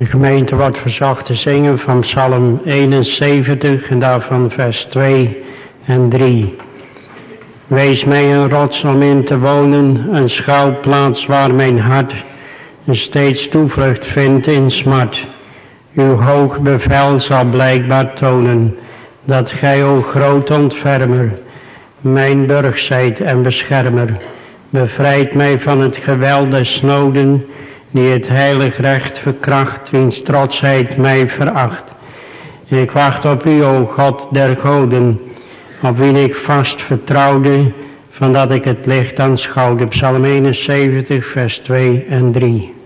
De gemeente wordt verzocht te zingen van Psalm 71 en daarvan vers 2 en 3. Wees mij een rots om in te wonen, een schuilplaats waar mijn hart steeds toevlucht vindt in smart. Uw hoog bevel zal blijkbaar tonen, dat gij, o groot ontfermer, mijn burg zijt en beschermer. Bevrijd mij van het geweld des noden, die het heilig recht verkracht, wiens trotsheid mij veracht. Ik wacht op u, o God der goden, op wie ik vast vertrouwde, van dat ik het licht aanschouwde. Psalm 71, vers 2 en 3.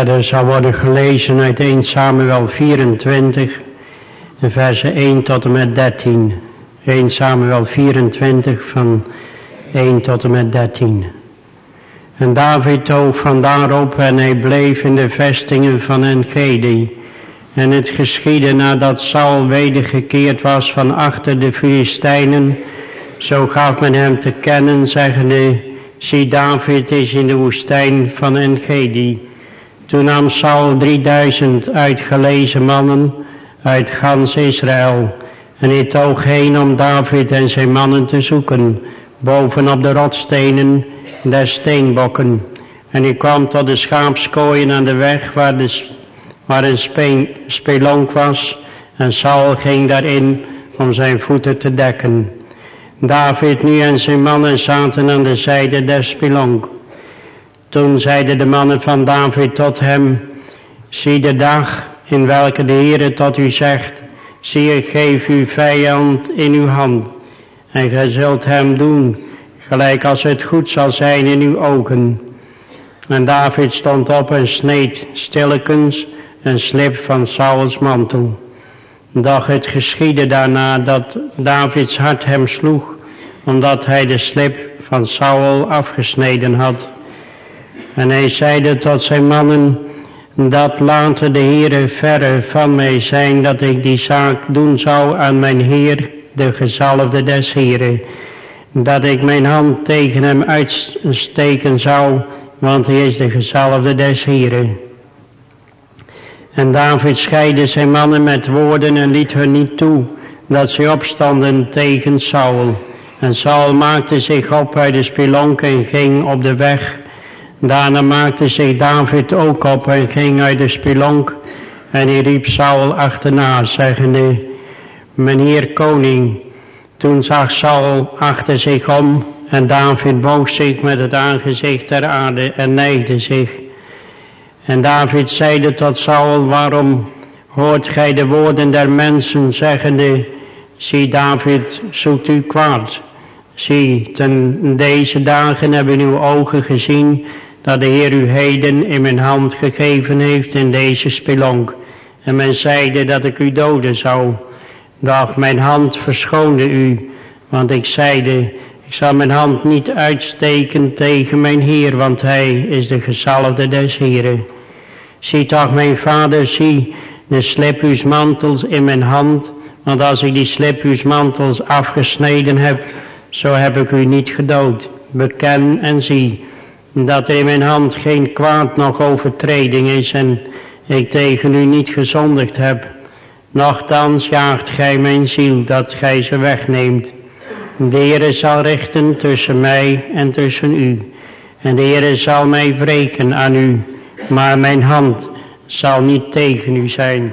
Verder zal worden gelezen uit 1 Samuel 24, versen 1 tot en met 13. 1 Samuel 24 van 1 tot en met 13. En David toog vandaar op en hij bleef in de vestingen van Engedi. En het geschiedde nadat Saul wedergekeerd was van achter de Filistijnen, zo gaf men hem te kennen, zeggende, zie David is in de woestijn van Engedi. Toen nam Saul drieduizend uitgelezen mannen uit gans Israël. En hij toog heen om David en zijn mannen te zoeken, bovenop de rotstenen der steenbokken. En hij kwam tot de schaapskooien aan de weg waar, de, waar een spelonk was en Saul ging daarin om zijn voeten te dekken. David nu en zijn mannen zaten aan de zijde der spelonk. Toen zeiden de mannen van David tot hem, zie de dag in welke de Heere tot u zegt, zie ik geef uw vijand in uw hand en gij zult hem doen, gelijk als het goed zal zijn in uw ogen. En David stond op en sneed stillekens een slip van Sauls mantel. Doch het geschiedde daarna dat Davids hart hem sloeg, omdat hij de slip van Saul afgesneden had. En hij zeide tot zijn mannen, dat laten de Heere verre van mij zijn dat ik die zaak doen zou aan mijn Heer, de gezalfde des Heeren, dat ik mijn hand tegen hem uitsteken zou, want hij is de gezalfde des Heeren. En David scheidde zijn mannen met woorden en liet hun niet toe dat ze opstanden tegen Saul. En Saul maakte zich op uit de spelonk en ging op de weg. Daarna maakte zich David ook op en ging uit de spelonk. En hij riep Saul achterna, zeggende, Meneer koning. Toen zag Saul achter zich om en David boog zich met het aangezicht ter aarde en neigde zich. En David zeide tot Saul, waarom hoort gij de woorden der mensen zeggende, zie David, zoekt u kwaad. Zie, ten deze dagen hebben uw ogen gezien dat de Heer u heden in mijn hand gegeven heeft in deze spelonk. En men zeide dat ik u doden zou. Doch mijn hand verschoonde u, want ik zeide, ik zal mijn hand niet uitsteken tegen mijn Heer, want hij is de gezalfde des Heeren. Zie toch mijn vader, zie de sliphuismantels in mijn hand, want als ik die sliphuismantels afgesneden heb, zo heb ik u niet gedood. Beken en zie dat in mijn hand geen kwaad nog overtreding is en ik tegen u niet gezondigd heb. Nochtans jaagt gij mijn ziel dat gij ze wegneemt. De Heere zal richten tussen mij en tussen u. En de Heere zal mij wreken aan u maar mijn hand zal niet tegen u zijn.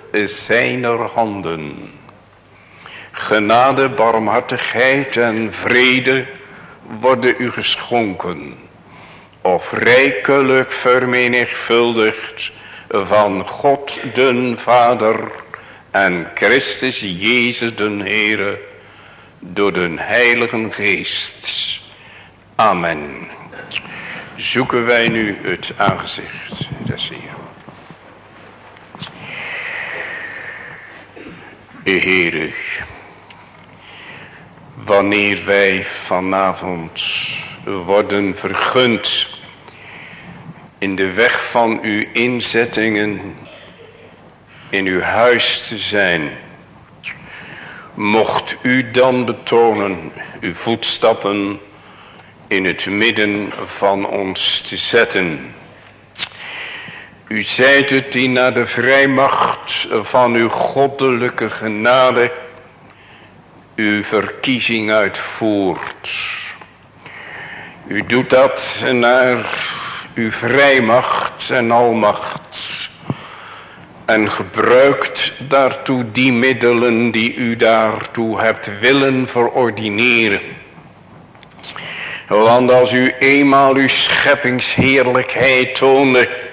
zijner handen. Genade, barmhartigheid en vrede worden u geschonken, of rijkelijk vermenigvuldigd van God den Vader en Christus Jezus den Heere door den Heiligen Geest. Amen. Zoeken wij nu het aangezicht des Heeren. Heere, wanneer wij vanavond worden vergund in de weg van uw inzettingen in uw huis te zijn. Mocht u dan betonen uw voetstappen in het midden van ons te zetten. U zijt het die naar de vrijmacht van uw goddelijke genade uw verkiezing uitvoert. U doet dat naar uw vrijmacht en almacht. En gebruikt daartoe die middelen die u daartoe hebt willen verordineren. Want als u eenmaal uw scheppingsheerlijkheid toonde,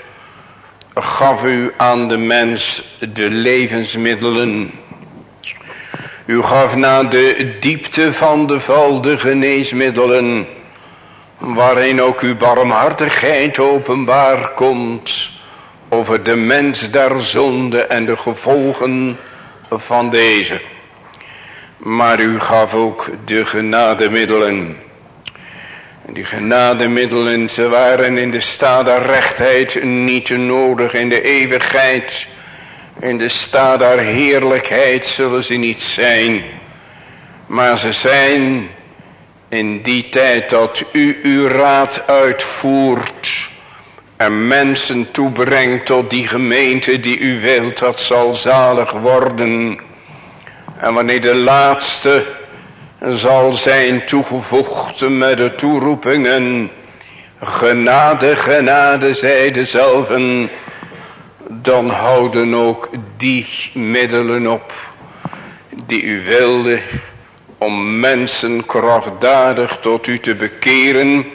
gaf u aan de mens de levensmiddelen. U gaf naar de diepte van de val de geneesmiddelen waarin ook uw barmhartigheid openbaar komt over de mens der zonde en de gevolgen van deze. Maar u gaf ook de genademiddelen. Die genademiddelen, ze waren in de staat der rechtheid niet nodig. In de eeuwigheid, in de staat der heerlijkheid zullen ze niet zijn. Maar ze zijn in die tijd dat u uw raad uitvoert. En mensen toebrengt tot die gemeente die u wilt, dat zal zalig worden. En wanneer de laatste zal zijn toegevoegd met de toeroepingen. Genade, genade, zij dezelfde. Dan houden ook die middelen op die u wilde om mensen krachtdadig tot u te bekeren,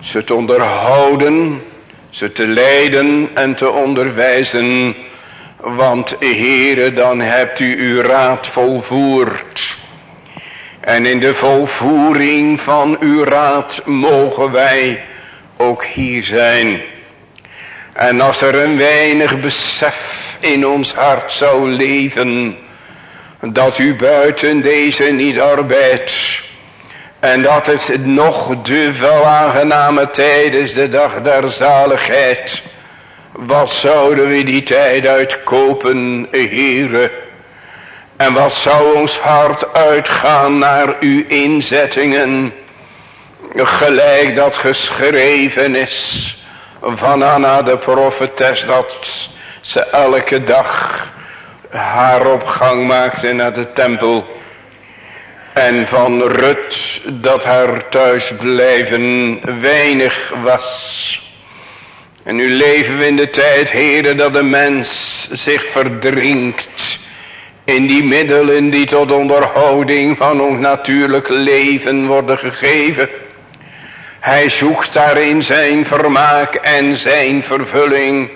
ze te onderhouden, ze te leiden en te onderwijzen. Want Heere, dan hebt u uw raad volvoerd. En in de volvoering van uw raad mogen wij ook hier zijn. En als er een weinig besef in ons hart zou leven, dat u buiten deze niet arbeidt, en dat het nog de velaangename tijd is, de dag der zaligheid. Wat zouden we die tijd uitkopen, Heere? En wat zou ons hart uitgaan naar uw inzettingen. Gelijk dat geschreven is van Anna de profetes dat ze elke dag haar opgang maakte naar de tempel. En van Rut dat haar thuisblijven weinig was. En nu leven we in de tijd, heren, dat de mens zich verdrinkt in die middelen die tot onderhouding van ons natuurlijk leven worden gegeven. Hij zoekt daarin zijn vermaak en zijn vervulling.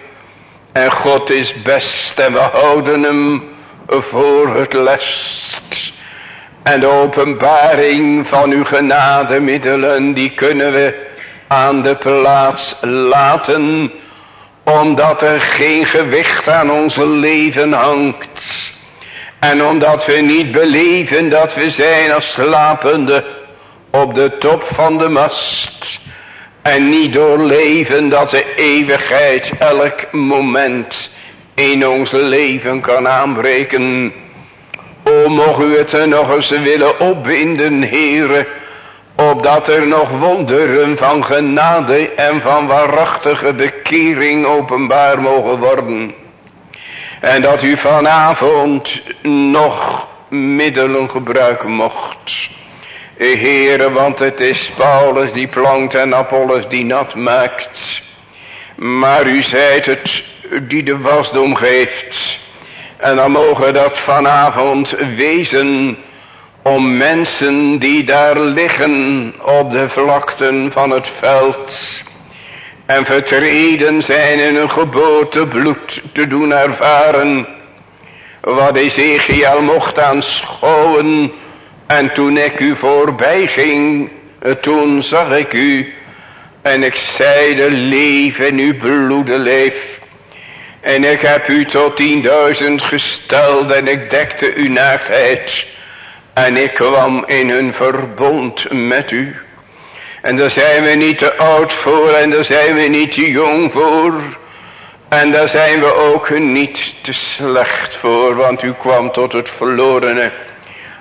En God is best en we houden hem voor het lest. En de openbaring van uw genademiddelen die kunnen we aan de plaats laten. Omdat er geen gewicht aan onze leven hangt. En omdat we niet beleven dat we zijn als slapende op de top van de mast. En niet doorleven dat de eeuwigheid elk moment in ons leven kan aanbreken. O, mogen u het nog eens willen opbinden, heren. Opdat er nog wonderen van genade en van waarachtige bekering openbaar mogen worden. En dat u vanavond nog middelen gebruiken mocht. Heere, want het is Paulus die plant en Apollos die nat maakt. Maar u zijt het die de wasdom geeft. En dan mogen dat vanavond wezen om mensen die daar liggen op de vlakten van het veld en vertreden zijn in hun geboortebloed te doen ervaren. Wat Ezekiel mocht aanschouwen. En toen ik u voorbij ging, toen zag ik u. En ik zeide, leef in uw bloede leef. En ik heb u tot tienduizend gesteld en ik dekte uw naaktheid. En ik kwam in een verbond met u. En daar zijn we niet te oud voor en daar zijn we niet te jong voor. En daar zijn we ook niet te slecht voor, want u kwam tot het verlorene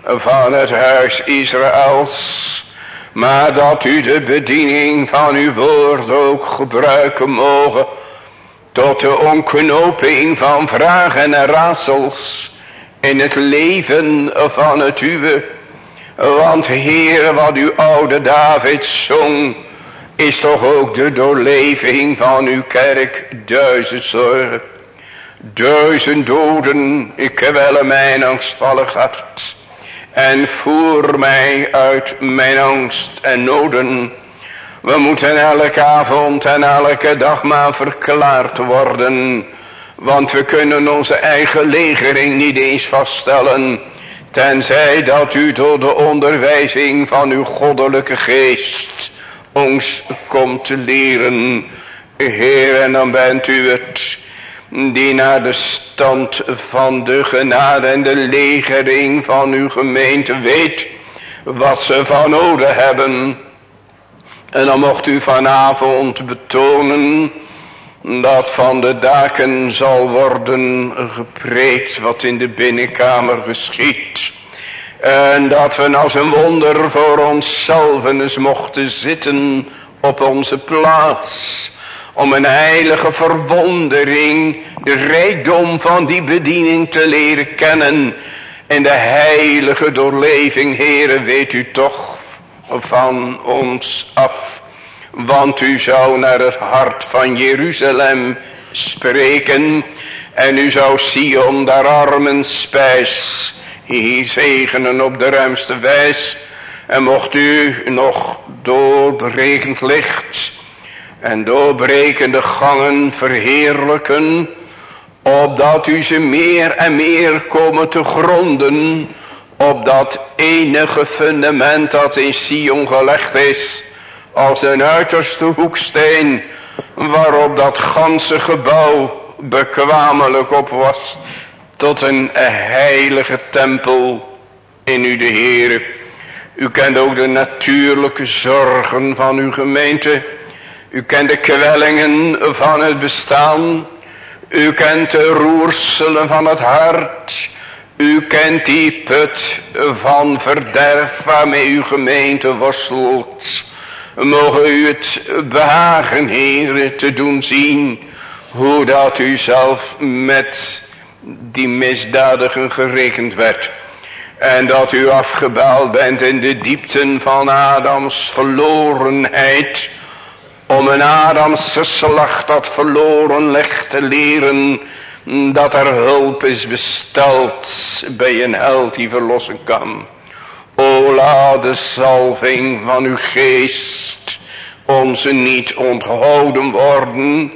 van het huis Israëls. Maar dat u de bediening van uw woord ook gebruiken mogen tot de onknoping van vragen en raadsels in het leven van het uwe want Heer, wat uw oude David zong, is toch ook de doorleving van uw kerk duizend zorgen. Duizend doden, ik wel mijn angstvallig hart. En voer mij uit mijn angst en noden. We moeten elke avond en elke dag maar verklaard worden. Want we kunnen onze eigen legering niet eens vaststellen. Tenzij dat u door de onderwijzing van uw goddelijke geest ons komt te leren. Heer, en dan bent u het die naar de stand van de genade en de legering van uw gemeente weet wat ze van nodig hebben. En dan mocht u vanavond betonen dat van de daken zal worden gepreekt wat in de binnenkamer geschiet. En dat we als een wonder voor onszelf eens mochten zitten op onze plaats. Om een heilige verwondering, de rijkdom van die bediening te leren kennen. En de heilige doorleving, heren, weet u toch van ons af. Want u zou naar het hart van Jeruzalem spreken. En u zou Sion daar armen spijs hier zegenen op de ruimste wijs. En mocht u nog doorbrekend licht en doorbrekende gangen verheerlijken, opdat u ze meer en meer komen te gronden op dat enige fundament dat in Sion gelegd is, als een uiterste hoeksteen, waarop dat ganse gebouw bekwamelijk op was, tot een heilige tempel in u de Heere. U kent ook de natuurlijke zorgen van uw gemeente. U kent de kwellingen van het bestaan. U kent de roerselen van het hart. U kent die put van verderf waarmee uw gemeente worstelt. Mogen u het behagen, heren, te doen zien hoe dat u zelf met die misdadigen gerekend werd. En dat u afgebaald bent in de diepten van Adams verlorenheid. Om een Adams geslacht dat verloren ligt te leren. Dat er hulp is besteld bij een held die verlossen kan. O laat de salving van uw geest onze niet onthouden worden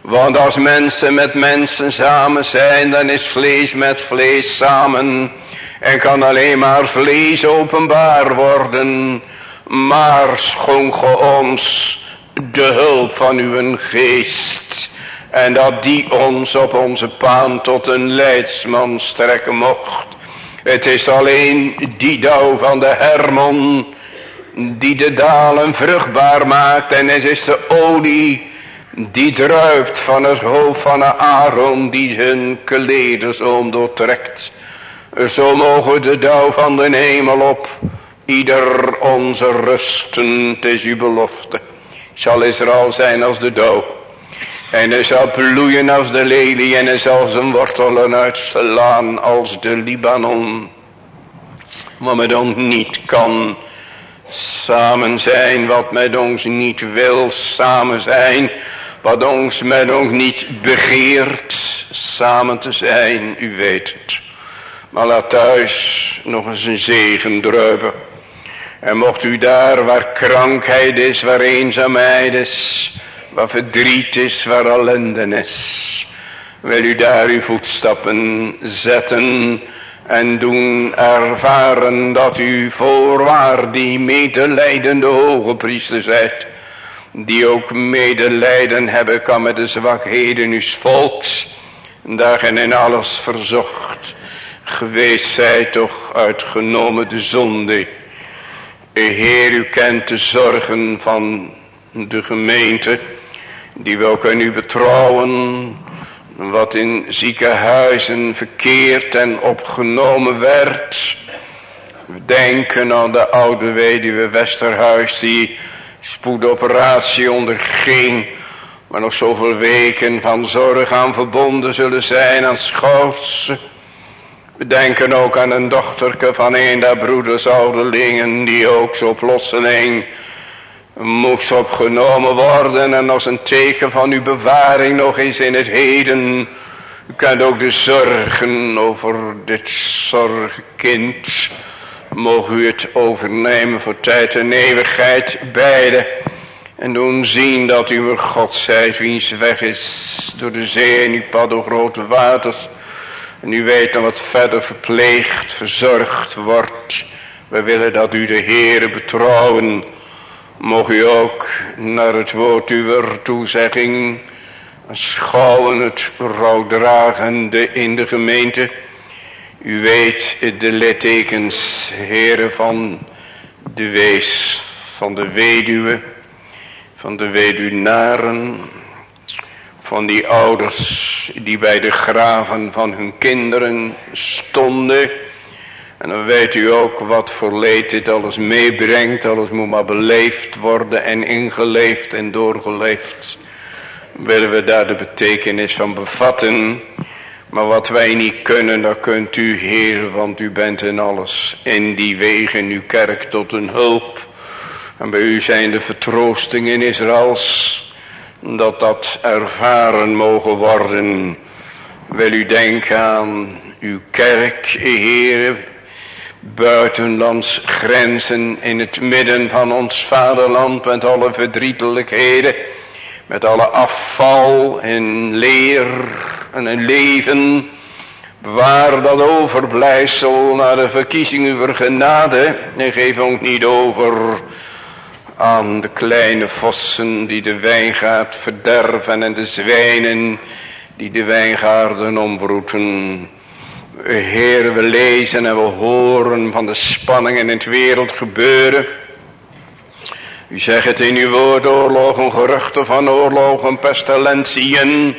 want als mensen met mensen samen zijn, dan is vlees met vlees samen. En kan alleen maar vlees openbaar worden. Maar schonk ons de hulp van uw geest. En dat die ons op onze paan tot een leidsman strekken mocht. Het is alleen die dauw van de Hermon die de dalen vruchtbaar maakt. En het is de olie die druipt van het hoofd van Aaron die hun klederzoom doortrekt. Zo mogen de dauw van de hemel op ieder onze rusten, het is uw belofte. Zal Israël zijn als de dauw. En hij zal bloeien als de lelie en hij zal zijn wortelen uitslaan als de Libanon. Wat met ons niet kan samen zijn, wat met ons niet wil samen zijn wat ons met ons niet begeert samen te zijn, u weet het. Maar laat thuis nog eens een zegen druipen. En mocht u daar waar krankheid is, waar eenzaamheid is, waar verdriet is, waar ellende is. Wil u daar uw voetstappen zetten en doen ervaren dat u voorwaar die medelijdende hoge priester zijt die ook medelijden hebben kan met de zwakheden uw volks, daar en in alles verzocht, geweest zij toch uitgenomen de zonde. Heer, u kent de zorgen van de gemeente, die we ook aan u betrouwen, wat in ziekenhuizen verkeerd en opgenomen werd. We denken aan de oude weduwe Westerhuis, die spoedoperatie onderging. Maar nog zoveel weken van zorg aan verbonden zullen zijn aan schouwse. We denken ook aan een dochterke van een der broeders ouderlingen. Die ook zo plotseling moest opgenomen worden. En als een teken van uw bewaring nog eens in het heden. U kent ook de zorgen over dit zorgkind. Mogen u het overnemen voor tijd en eeuwigheid beide. En doen zien dat u een God zijt wiens weg is door de zee en uw pad door grote waters. En u weet dan wat verder verpleegd, verzorgd wordt. We willen dat u de Heere betrouwen. Mogen u ook naar het woord uw toezegging schouwen het rouwdragende in de gemeente. U weet de littekens, heren van de wees, van de weduwe, van de weduwnaren, van die ouders die bij de graven van hun kinderen stonden. En dan weet u ook wat voor leed dit alles meebrengt. Alles moet maar beleefd worden en ingeleefd en doorgeleefd. Willen we daar de betekenis van bevatten. Maar wat wij niet kunnen, dat kunt u Heer, want u bent in alles. In die wegen uw kerk tot een hulp. En bij u zijn de vertroostingen Israëls dat dat ervaren mogen worden. Wil u denken aan uw kerk, Heer, buitenlands grenzen in het midden van ons vaderland met alle verdrietelijkheden, met alle afval en leer en een leven, waar dat overblijfsel naar de verkiezingen voor genade en geef ook niet over aan de kleine vossen die de wijngaard verderven en de zwijnen die de wijngaarden omvroeten. Heer, we lezen en we horen van de spanningen in het wereld gebeuren. U zegt het in uw woord, oorlogen, geruchten van oorlogen, pestilentieën,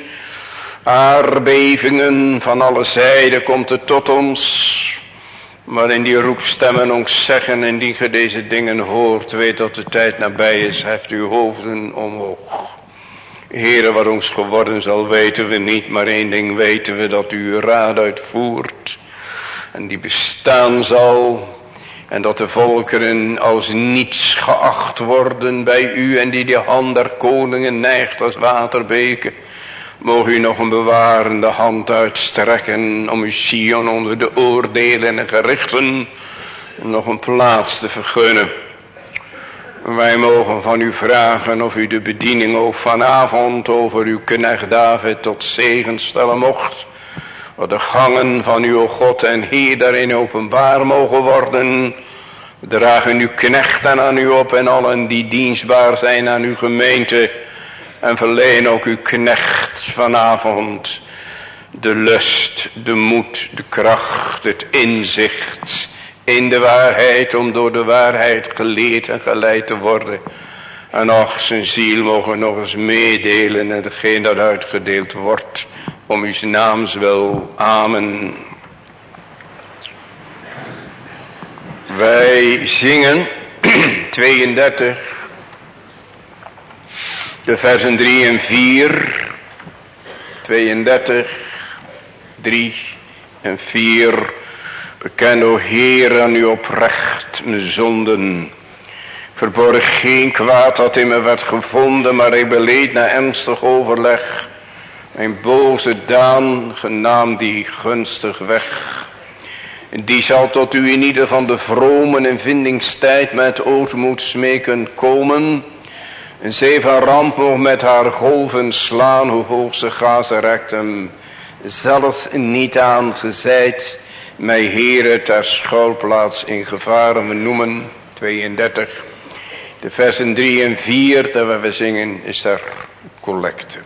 aardbevingen van alle zijden komt het tot ons. Maar in die roepstemmen ons zeggen, indien ge deze dingen hoort, weet dat de tijd nabij is, heft uw hoofden omhoog. Heren, wat ons geworden zal, weten we niet, maar één ding weten we, dat u raad uitvoert. En die bestaan zal, en dat de volkeren als niets geacht worden bij u, en die de hand der koningen neigt als waterbeken. Mogen u nog een bewarende hand uitstrekken om uw Sion onder de oordelen en gerichten nog een plaats te vergunnen. Wij mogen van u vragen of u de bediening ook vanavond over uw knecht David tot zegen stellen mocht. Wat de gangen van uw God en Heer daarin openbaar mogen worden. Dragen uw knechten aan u op en allen die dienstbaar zijn aan uw gemeente en verleen ook uw knecht vanavond de lust, de moed, de kracht, het inzicht in de waarheid. Om door de waarheid geleerd en geleid te worden. En ach, zijn ziel mogen nog eens meedelen en hetgeen dat uitgedeeld wordt. Om uw naams wil. Amen. Wij zingen 32 de versen 3 en 4, 32, 3 en 4. Beken, o Heer, aan uw oprecht zonden. Verborg geen kwaad dat in me werd gevonden, maar ik beleed na ernstig overleg. Mijn boze daan, genaamd die gunstig weg. Die zal tot u in ieder van de vromen in vindingstijd met ootmoed smeken komen een zee van ramp met haar golven slaan, hoe hoog ze gazen rekt hem. Zelfs niet aangezeid, mij heren ter schuilplaats in gevaren we noemen. 32. De versen 3 en 4, dat we zingen, is er collecte.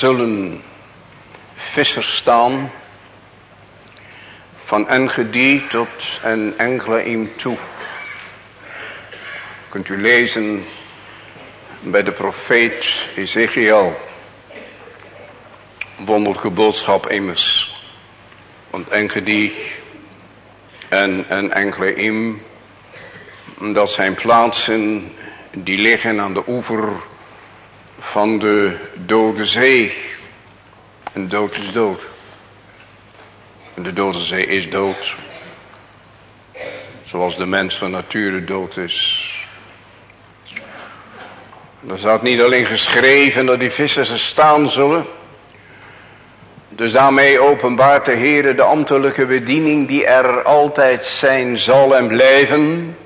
Zullen vissers staan van Engedi tot en Engleim toe. Kunt u lezen bij de profeet Ezekiel. Wonderlijke boodschap immers. Want Engedi en, en dat zijn plaatsen die liggen aan de oever van de dode zee. En dood is dood. En de dode zee is dood. Zoals de mens van nature dood is. Er staat niet alleen geschreven dat die vissers er staan zullen. Dus daarmee openbaart de Heer de ambtelijke bediening die er altijd zijn zal en blijven.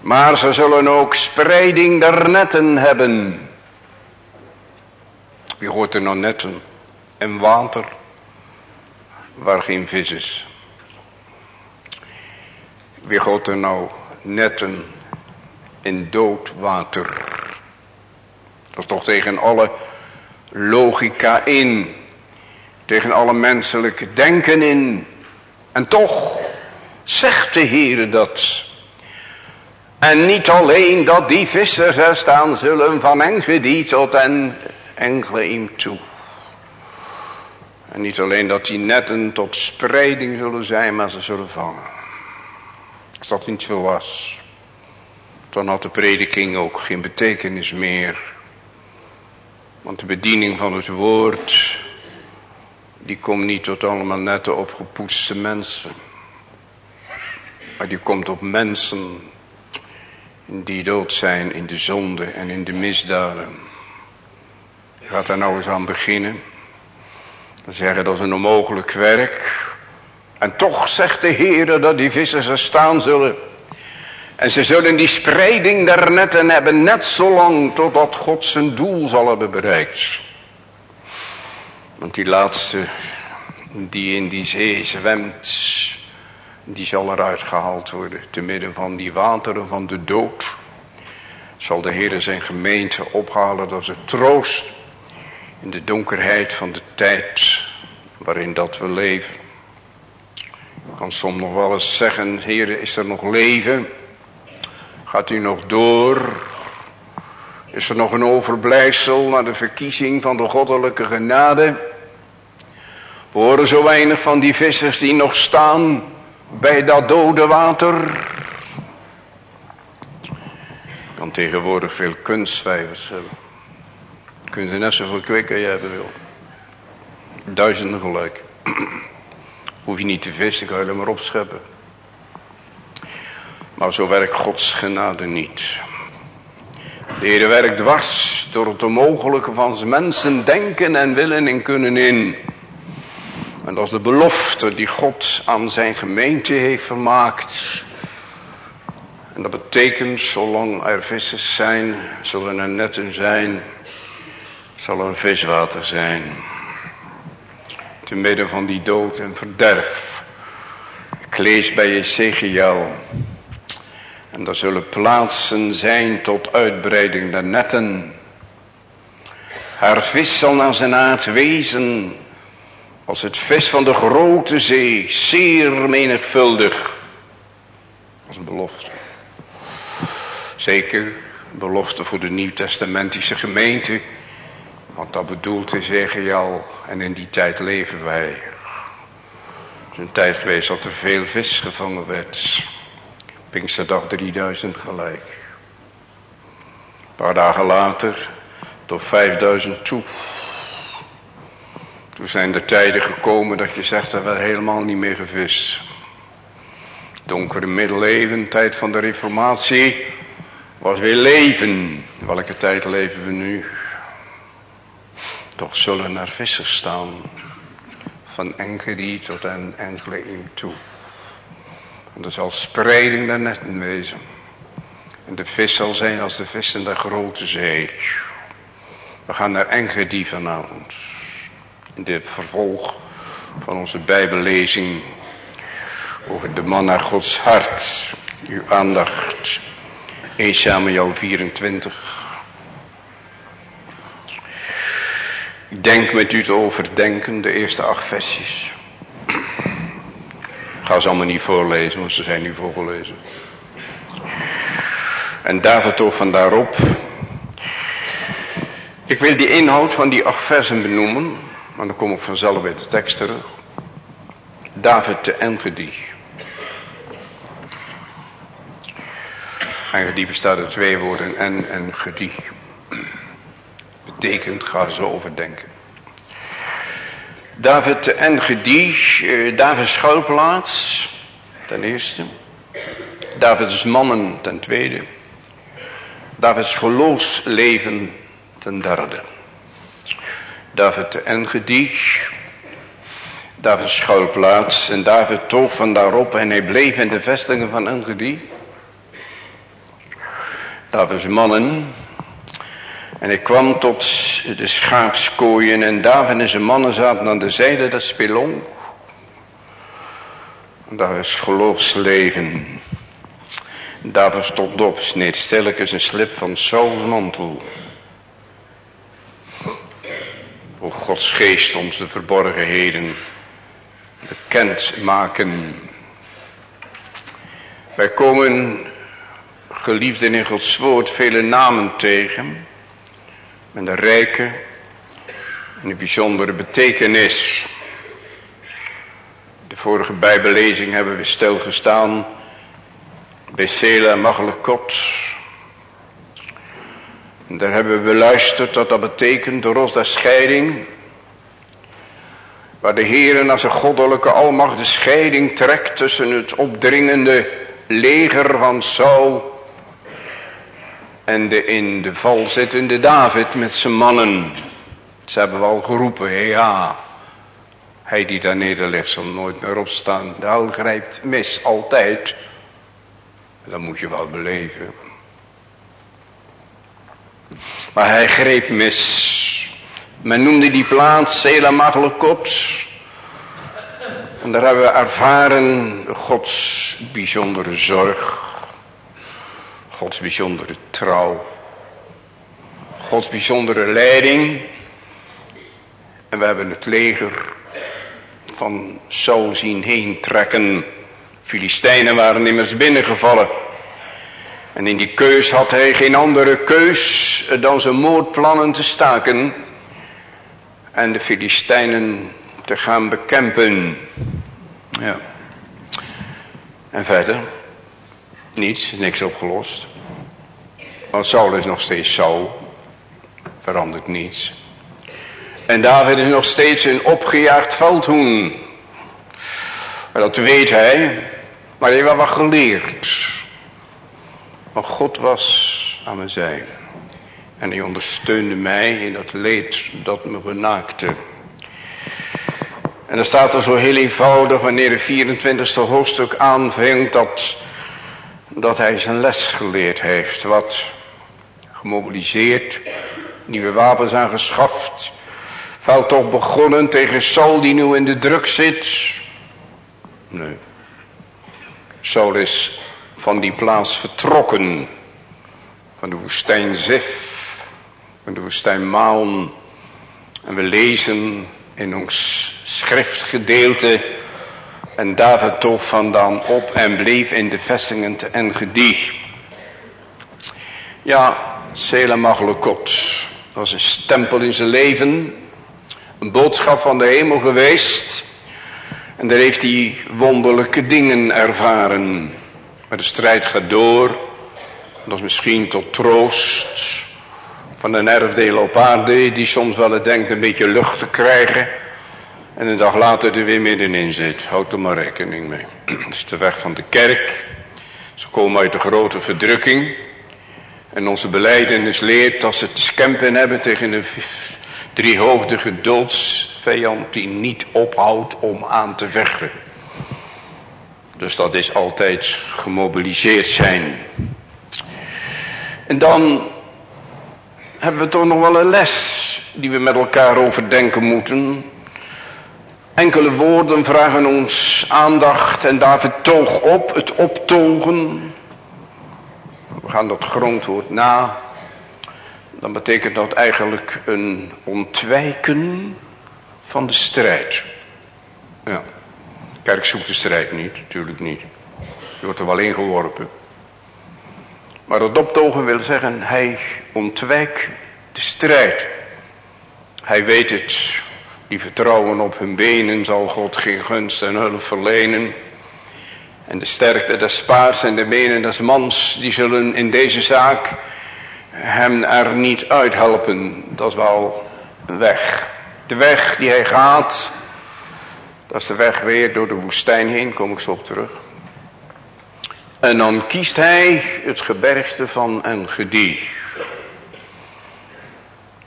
Maar ze zullen ook spreiding der netten hebben. Wie hoort er nou netten en water waar geen vis is? Wie hoort er nou netten in dood water? Dat is toch tegen alle logica in. Tegen alle menselijke denken in. En toch zegt de Heer dat. En niet alleen dat die vissers er staan zullen van Engedi tot en Engleim toe. En niet alleen dat die netten tot spreiding zullen zijn, maar ze zullen vangen. Als dat niet zo was, dan had de prediking ook geen betekenis meer. Want de bediening van het woord, die komt niet tot allemaal nette opgepoetste mensen. Maar die komt op mensen die dood zijn in de zonde en in de misdaden. Gaat daar nou eens aan beginnen. Dan zeggen dat is een onmogelijk werk. En toch zegt de Heer dat die vissers er staan zullen. En ze zullen die spreiding der hebben net zo lang totdat God zijn doel zal hebben bereikt. Want die laatste die in die zee zwemt, die zal eruit gehaald worden. Te midden van die wateren van de dood zal de Heer zijn gemeente ophalen als het troost in de donkerheid van de tijd waarin dat we leven. Ik kan soms nog wel eens zeggen, Heer, is er nog leven? Gaat u nog door? Is er nog een overblijfsel naar de verkiezing van de goddelijke genade? We horen zo weinig van die vissers die nog staan bij dat dode water. Je kan tegenwoordig veel kunstvijvers hebben. Kun je net zoveel kweken jij wil. Duizenden gelijk. Hoef je niet te vissen, kan je er maar opscheppen. Maar zo werkt Gods genade niet. De Heer werkt dwars door het onmogelijke van zijn mensen denken en willen en kunnen in. En dat is de belofte die God aan zijn gemeente heeft vermaakt. En dat betekent, zolang er vissers zijn, zullen er netten zijn, zal er viswater zijn. Te midden van die dood en verderf. Ik lees bij Ezekiel. En er zullen plaatsen zijn tot uitbreiding der netten. Haar vis zal naar zijn aard wezen als het vis van de grote zee, zeer menigvuldig. Als een belofte. Zeker belofte voor de nieuwtestamentische gemeente. Want dat bedoelt Ezekiel en in die tijd leven wij. Het is een tijd geweest dat er veel vis gevangen werd. Pinksterdag 3000 gelijk. Een paar dagen later tot 5000 toe. Toen zijn de tijden gekomen dat je zegt dat we helemaal niet meer gevist. Donkere middeleeuwen, tijd van de reformatie, was weer leven. Welke tijd leven we nu? Toch zullen er vissers staan, van Engedi tot en in toe. En er zal spreiding der netten wezen. En de vis zal zijn als de vis in de grote zee. We gaan naar Engedi vanavond in de vervolg van onze bijbellezing over de man naar Gods hart. Uw aandacht 1 Samuel 24. Ik denk met u te overdenken de eerste acht versies. Ik ga ze allemaal niet voorlezen, want ze zijn nu voorgelezen. En David toch van daarop. Ik wil die inhoud van die acht versen benoemen, maar dan kom ik vanzelf bij de tekst terug. David de Engedi. Engedi bestaat uit twee woorden, en en gedie. Betekent, ga zo overdenken. David de Engedi, eh, Davids schuilplaats, ten eerste. Davids mannen, ten tweede. Davids geloofsleven, ten derde. David de Engedi, Davids schuilplaats. En David toog van daarop en hij bleef in de vestingen van Engedi. Davids mannen. En hij kwam tot de schaapskooien en David en zijn mannen zaten aan de zijde der spelonk. Davids geloofsleven. David stond op, sneed stilletjes een slip van Saul's mantel. O Gods geest ons de verborgenheden bekend maken. Wij komen, geliefden in Gods woord, vele namen tegen. Met een rijke en een bijzondere betekenis. De vorige bijbellezing hebben we stilgestaan bij Sela Maglekot. En daar hebben we beluisterd wat dat betekent, de ros scheiding. Waar de Heer als een goddelijke almacht de scheiding trekt tussen het opdringende leger van Saul en de in de val zittende David met zijn mannen. Ze hebben wel geroepen, ja, hij die daar neder zal nooit meer opstaan. De hel grijpt mis, altijd. Dat moet je wel beleven. Maar hij greep mis. Men noemde die plaats Sela Maglekot. En daar hebben we ervaren Gods bijzondere zorg. Gods bijzondere trouw. Gods bijzondere leiding. En we hebben het leger van Saul zien heen trekken. Filistijnen waren immers binnengevallen. En in die keus had hij geen andere keus dan zijn moordplannen te staken en de Filistijnen te gaan bekempen. Ja. En verder, niets, niks opgelost. Want Saul is nog steeds Saul, verandert niets. En David is nog steeds een opgejaagd veldhoen. Dat weet hij, maar hij heeft wel wat geleerd. Maar God was aan mijn zijde. En hij ondersteunde mij in dat leed dat me genaakte. En dan staat er zo heel eenvoudig wanneer de 24e hoofdstuk aanvinkt dat, dat hij zijn les geleerd heeft. Wat gemobiliseerd, nieuwe wapens aangeschaft. Toch begonnen tegen Saul die nu in de druk zit. Nee. Saul is van die plaats vertrokken. Van de woestijn Zif van de woestijn Maon. En we lezen in ons schriftgedeelte. En David toog vandaan op en bleef in de vestingen te Engedi. Ja, Sela Maglukot. Dat was een stempel in zijn leven. Een boodschap van de hemel geweest. En daar heeft hij wonderlijke dingen ervaren. Maar de strijd gaat door. Dat is misschien tot troost van een erfdeel op aarde die soms wel het denkt een beetje lucht te krijgen. En een dag later er weer middenin zit. Houd er maar rekening mee. Dat is de weg van de kerk. Ze komen uit de grote verdrukking. En onze beleidenis leert dat ze te skempen hebben tegen een driehoofdige doodsvijand die niet ophoudt om aan te vechten. Dus dat is altijd gemobiliseerd zijn. En dan hebben we toch nog wel een les die we met elkaar overdenken moeten. Enkele woorden vragen ons aandacht en David toog op, het optogen. We gaan dat grondwoord na. dan betekent dat eigenlijk een ontwijken van de strijd. Ja. Kerk zoekt de strijd niet, natuurlijk niet. Je wordt er wel ingeworpen. Maar dat optogen wil zeggen, hij ontwijkt de strijd. Hij weet het. Die vertrouwen op hun benen zal God geen gunst en hulp verlenen. En de sterkte des paards en de benen des mans, die zullen in deze zaak hem er niet uithelpen. Dat is wel weg. De weg die hij gaat, dat is de weg weer door de woestijn heen, kom ik zo op terug. En dan kiest hij het gebergte van Engedi.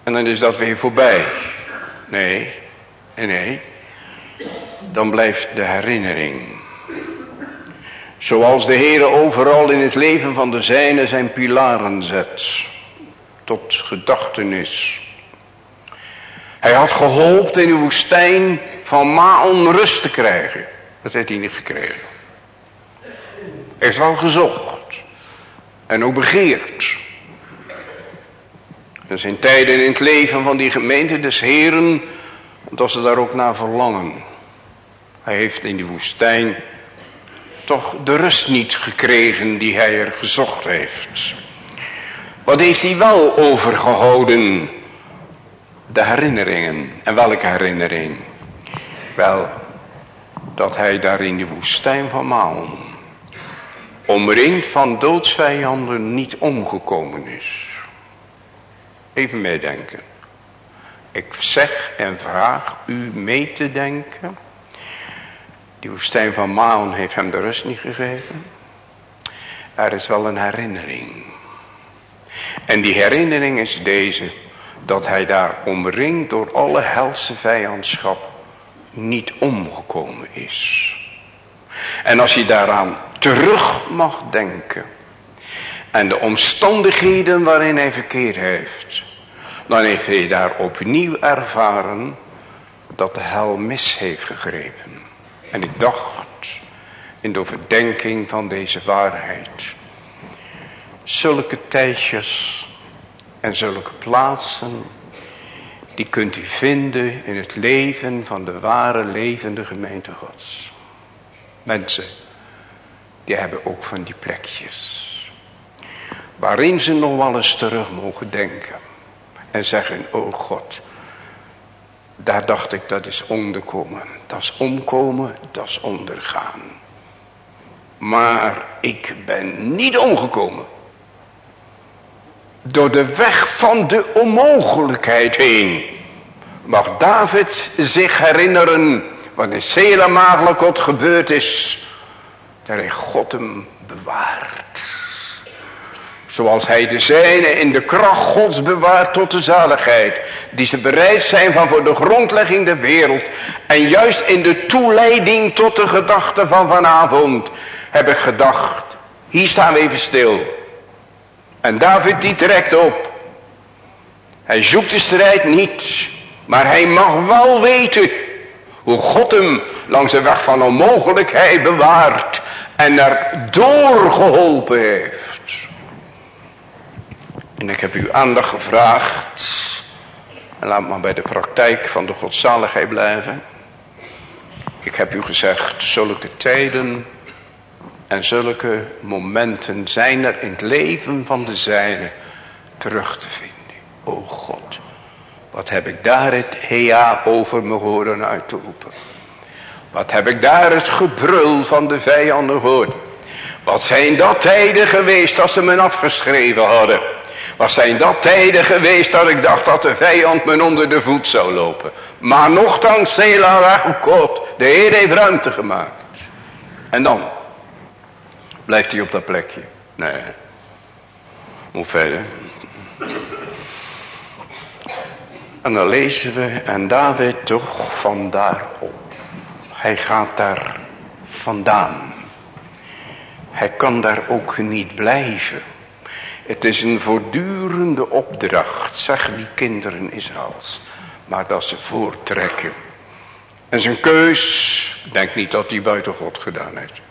En dan is dat weer voorbij. Nee, nee, nee. Dan blijft de herinnering. Zoals de Heer overal in het leven van de zijne zijn pilaren zet. Tot gedachtenis. Hij had geholpen in de woestijn van Maon rust te krijgen. Dat heeft hij niet gekregen. Heeft wel gezocht. En ook begeerd. Er zijn tijden in het leven van die gemeente des Heren. Dat ze daar ook naar verlangen. Hij heeft in die woestijn toch de rust niet gekregen die hij er gezocht heeft. Wat heeft hij wel overgehouden? De herinneringen. En welke herinnering? Wel, dat hij daar in de woestijn van Maon, omringd van doodsvijanden, niet omgekomen is. Even meedenken. Ik zeg en vraag u mee te denken. Die woestijn van Maon heeft hem de rust niet gegeven. Er is wel een herinnering. En die herinnering is deze. Dat hij daar omringd door alle helse vijandschap niet omgekomen is. En als je daaraan terug mag denken. En de omstandigheden waarin hij verkeerd heeft. Dan heeft hij daar opnieuw ervaren dat de hel mis heeft gegrepen. En ik dacht in de overdenking van deze waarheid. Zulke tijdjes en zulke plaatsen die kunt u vinden in het leven van de ware levende gemeente gods. Mensen, die hebben ook van die plekjes. Waarin ze nog wel eens terug mogen denken. En zeggen, oh God, daar dacht ik dat is onderkomen. Dat is omkomen, dat is ondergaan. Maar ik ben niet omgekomen. Door de weg van de onmogelijkheid heen. Mag David zich herinneren wat in Sela gebeurd is. Daar heeft God hem bewaard. Zoals hij de zijne in de kracht gods bewaart tot de zaligheid. Die ze bereid zijn van voor de grondlegging der wereld. En juist in de toeleiding tot de gedachte van vanavond. Heb ik gedacht. Hier staan we even stil. En David die trekt op. Hij zoekt de strijd niet. Maar hij mag wel weten. Hoe God hem langs de weg van onmogelijkheid bewaart. En er doorgeholpen heeft. En ik heb u aandacht gevraagd. En laat maar bij de praktijk van de godzaligheid blijven. Ik heb u gezegd, zulke tijden en zulke momenten zijn er in het leven van de zijne terug te vinden. O God, wat heb ik daar het hea over me horen uitroepen. Wat heb ik daar het gebrul van de vijanden gehoord. Wat zijn dat tijden geweest als ze me afgeschreven hadden. Wat zijn dat tijden geweest dat ik dacht dat de vijand me onder de voet zou lopen. Maar nochtans, Sela God, de Heer heeft ruimte gemaakt. En dan blijft hij op dat plekje. Nee. Hoe verder? En dan lezen we, en David toch vandaar op. Hij gaat daar vandaan. Hij kan daar ook niet blijven. Het is een voortdurende opdracht, zeggen die kinderen Israëls. Maar dat ze voortrekken. En zijn keus, denk niet dat hij buiten God gedaan heeft.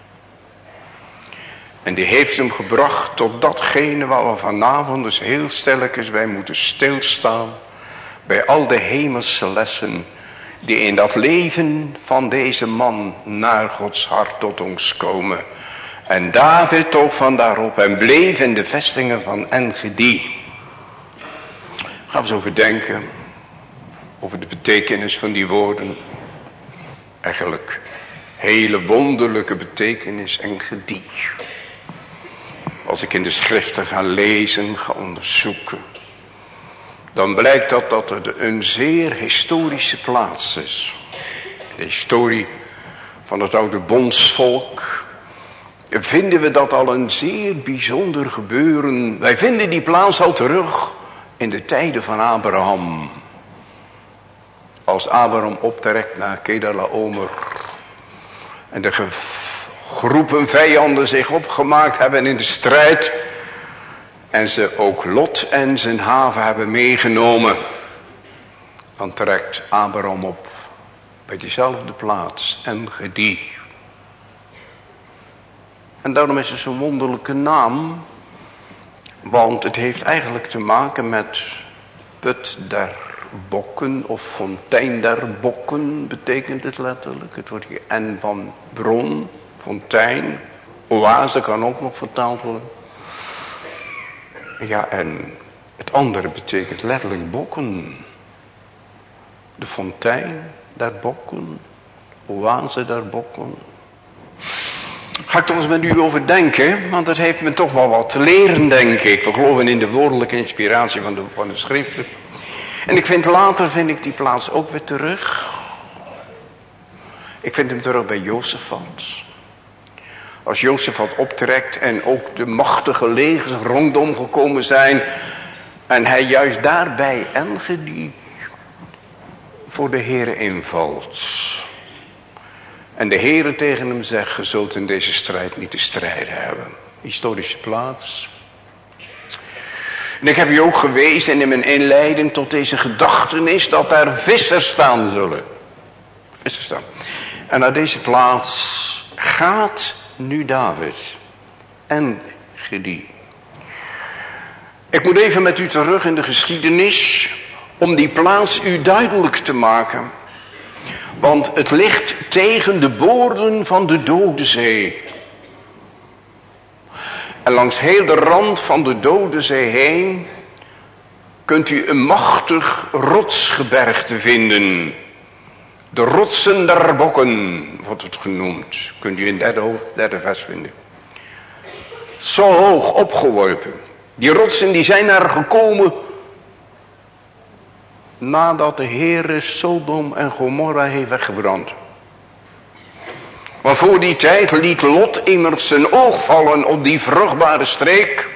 En die heeft hem gebracht tot datgene waar we vanavond dus heel stellig bij moeten stilstaan. Bij al de hemelse lessen die in dat leven van deze man naar Gods hart tot ons komen. En David toch van daarop en bleef in de vestingen van Engedi. We eens over denken. Over de betekenis van die woorden. Eigenlijk hele wonderlijke betekenis en gedie. Als ik in de schriften ga lezen, ga onderzoeken. Dan blijkt dat dat er een zeer historische plaats is. De historie van het oude bondsvolk. Vinden we dat al een zeer bijzonder gebeuren. Wij vinden die plaats al terug in de tijden van Abraham. Als Abraham optrekt naar Kedalaomer. En de groepen vijanden zich opgemaakt hebben in de strijd. En ze ook Lot en zijn haven hebben meegenomen. Dan trekt Abraham op bij diezelfde plaats en gedie. En daarom is het zo'n wonderlijke naam. Want het heeft eigenlijk te maken met put der bokken of fontein der bokken betekent het letterlijk. Het wordt hier en van bron, fontein, oase kan ook nog vertaald worden. Ja, en het andere betekent letterlijk bokken. De fontein der bokken, oase der bokken. Ga ik toch eens met u over denken, want dat heeft me toch wel wat te leren, denk ik. We geloven in de woordelijke inspiratie van de, van de schriften. En ik vind later, vind ik die plaats ook weer terug. Ik vind hem terug bij Jozefat. Als Jozefat optrekt en ook de machtige legers rondom gekomen zijn. En hij juist daarbij Engedi voor de Heere invalt. En de Heere tegen hem zegt, je zult in deze strijd niet te strijden hebben. Historische plaats. En ik heb u ook gewezen in mijn inleiding tot deze gedachtenis dat daar vissers staan zullen. Vissers staan. En naar deze plaats gaat nu David en Gedie. Ik moet even met u terug in de geschiedenis om die plaats u duidelijk te maken. Want het ligt tegen de boorden van de Dode Zee. En langs heel de rand van de Dode Zee heen kunt u een machtig rotsgebergte vinden. De rotsen der bokken wordt het genoemd. Kunt u in derde, derde vers vinden. Zo hoog opgeworpen. Die rotsen die zijn er gekomen nadat de Heere Sodom en Gomorra heeft weggebrand. Maar voor die tijd liet Lot immers zijn oog vallen op die vruchtbare streek.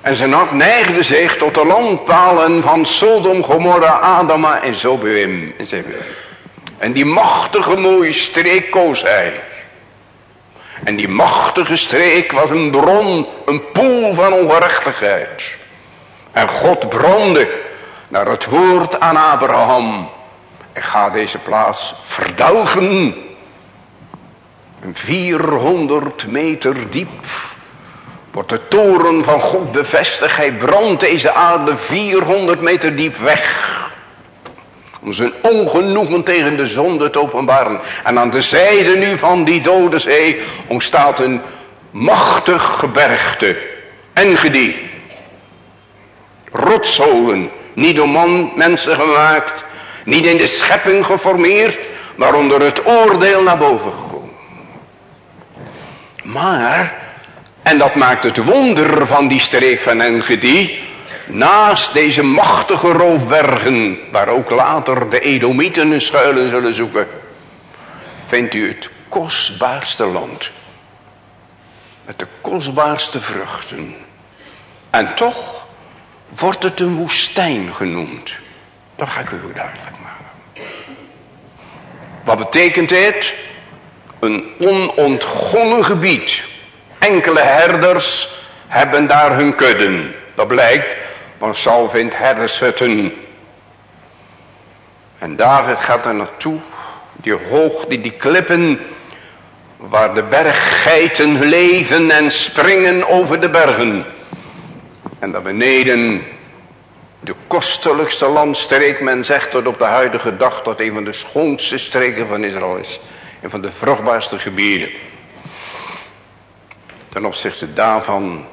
En zijn hart neigde zich tot de landpalen van Sodom, Gomorra, Adama en Zobewim. En die machtige mooie streek koos hij. En die machtige streek was een bron, een poel van ongerechtigheid. En God brandde naar het woord aan Abraham. En ga deze plaats verdelgen. 400 meter diep wordt de toren van God bevestigd. Hij brandt deze aarde 400 meter diep weg. Om zijn ongenoegen tegen de zonde te openbaren. En aan de zijde nu van die dode zee ontstaat een machtig gebergte. Engedi. Rotzolen niet door man, mensen gemaakt. Niet in de schepping geformeerd. Maar onder het oordeel naar boven gekomen. Maar, en dat maakt het wonder van die streek van Engedi. Naast deze machtige roofbergen. Waar ook later de Edomieten hun schuilen zullen zoeken. Vindt u het kostbaarste land. Met de kostbaarste vruchten. En toch wordt het een woestijn genoemd. Dat ga ik u duidelijk maken. Wat betekent dit? Een onontgonnen gebied. Enkele herders hebben daar hun kudden. Dat blijkt, want Saul vindt herdershutten. En David gaat er naartoe. Die hoog, die, die klippen Waar de berggeiten leven en springen over de bergen. En daar beneden de kostelijkste landstreek. Men zegt dat op de huidige dag dat een van de schoonste streken van Israël is. En van de vruchtbaarste gebieden. Ten opzichte daarvan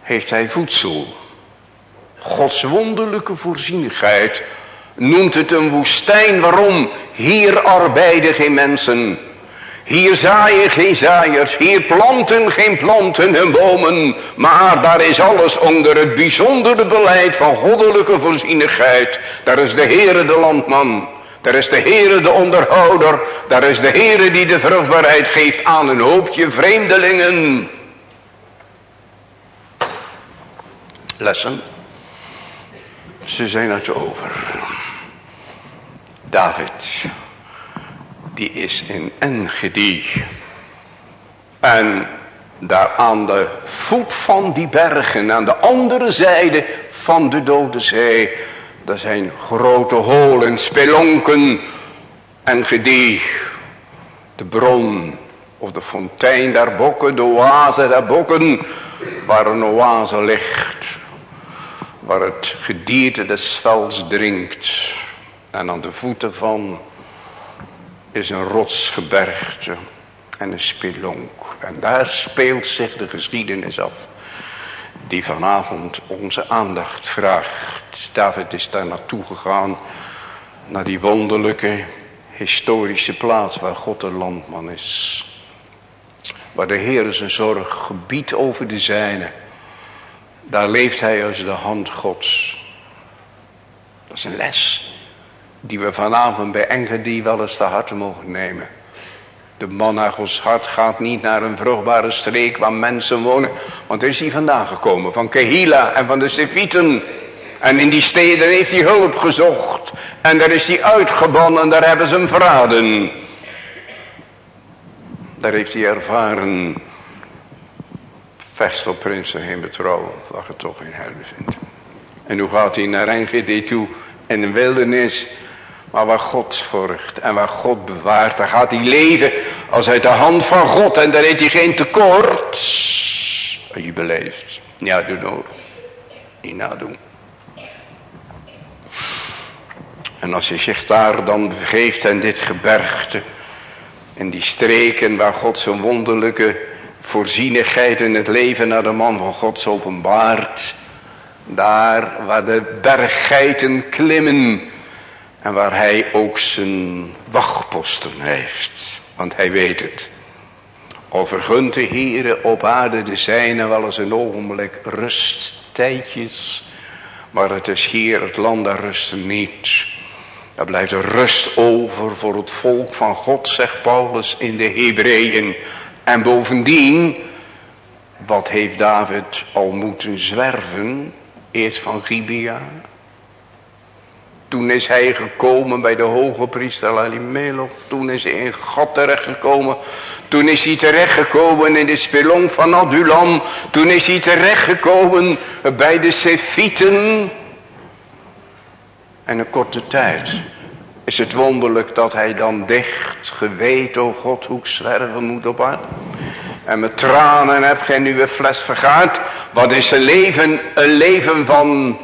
heeft hij voedsel. Gods wonderlijke voorzienigheid noemt het een woestijn. Waarom? Hier arbeiden geen mensen. Hier zaaien geen zaaiers, hier planten geen planten en bomen. Maar daar is alles onder het bijzondere beleid van goddelijke voorzienigheid. Daar is de Heere de landman. Daar is de Heere de onderhouder. Daar is de Heere die de vruchtbaarheid geeft aan een hoopje vreemdelingen. Lessen. Ze zijn het over. David die is in Engedi. En daar aan de voet van die bergen, aan de andere zijde van de Dode Zee, daar zijn grote holen, spelonken en gedie. De bron of de fontein daar bokken, de oase daar bokken, waar een oase ligt. Waar het gedierte des velds drinkt. En aan de voeten van is een rotsgebergte en een spelonk. En daar speelt zich de geschiedenis af. Die vanavond onze aandacht vraagt. David is daar naartoe gegaan. Naar die wonderlijke historische plaats waar God de landman is. Waar de Heer zijn zorg gebiedt over de zijne. Daar leeft hij als de hand Gods. Dat is een les die we vanavond bij die wel eens te harte mogen nemen. De man naar Gods hart gaat niet naar een vruchtbare streek waar mensen wonen. Want er is hij vandaan gekomen, van Kehila en van de Sefieten. En in die steden heeft hij hulp gezocht. En daar is hij uitgebannen, daar hebben ze hem verraden. Daar heeft hij ervaren. Vest op prinsen geen betrouwen, wat je toch in huilen vindt. En hoe gaat hij naar Engedi toe? In de wildernis maar waar God zorgt en waar God bewaart, daar gaat hij leven als uit de hand van God. En daar heeft hij geen tekort. Als je beleeft. Ja, doe nou. Niet nadoen. En als je zich daar dan begeeft en dit gebergte. In die streken waar God zijn wonderlijke voorzienigheid in het leven naar de man van God openbaart. Daar waar de berggeiten klimmen en waar hij ook zijn wachtposten heeft. Want hij weet het. Al vergunt de Heere op aarde de zijne wel eens een ogenblik rusttijdjes. Maar het is hier het land daar rusten niet. Daar blijft er rust over voor het volk van God, zegt Paulus in de Hebreeën. En bovendien, wat heeft David al moeten zwerven? Eerst van Gibea, toen is hij gekomen bij de hoge priester Elimelech. Toen is hij in God terechtgekomen. Toen is hij terechtgekomen in de spelong van Adulam. Toen is hij terechtgekomen bij de Sefieten. En een korte tijd is het wonderlijk dat hij dan dicht geweten, o God, hoe ik zwerven moet op aarde. En met tranen heb gij een fles vergaard. Wat is een leven? Een leven van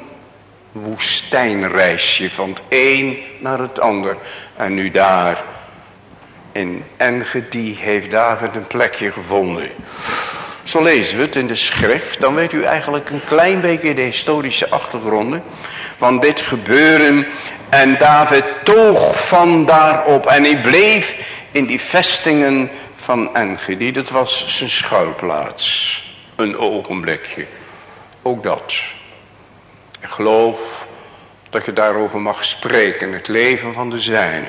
woestijnreisje van het een naar het ander. En nu daar in Engedi heeft David een plekje gevonden. Zo lezen we het in de schrift. Dan weet u eigenlijk een klein beetje de historische achtergronden van dit gebeuren. En David toog van daarop en hij bleef in die vestingen van Engedi. Dat was zijn schuilplaats. Een ogenblikje. Ook dat. Ik geloof dat je daarover mag spreken. Het leven van de zijne.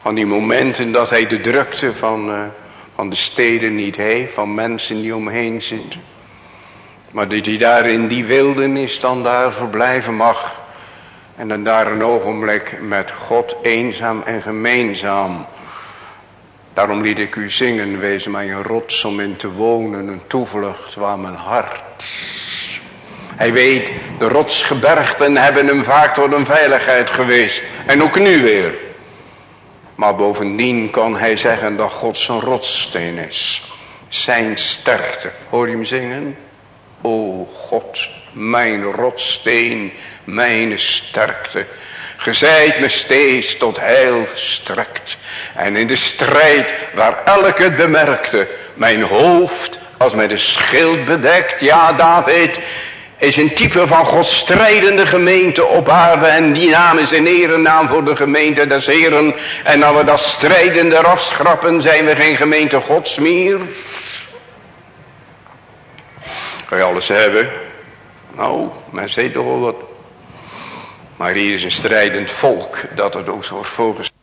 Van die momenten dat hij de drukte van, uh, van de steden niet heeft. Van mensen die omheen zitten. Maar dat hij daar in die wildernis dan daar verblijven mag. En dan daar een ogenblik met God eenzaam en gemeenzaam. Daarom liet ik u zingen, wees mij een rots om in te wonen, een toevlucht waar mijn hart hij weet, de rotsgebergten hebben hem vaak tot een veiligheid geweest. En ook nu weer. Maar bovendien kan hij zeggen dat God zijn rotsteen is. Zijn sterkte. Hoor je hem zingen? O God, mijn rotsteen, mijn sterkte. Gezijt me steeds tot heil verstrekt. En in de strijd waar elk het bemerkte. Mijn hoofd als met een schild bedekt. Ja David is een type van Gods strijdende gemeente op aarde. En die naam is een erenaam voor de gemeente des Heren. En als we dat strijdende afschrappen zijn we geen gemeente Gods meer. Kan je alles hebben? Nou, men zei toch wel wat. Maar hier is een strijdend volk dat het ook wordt voorgesteld.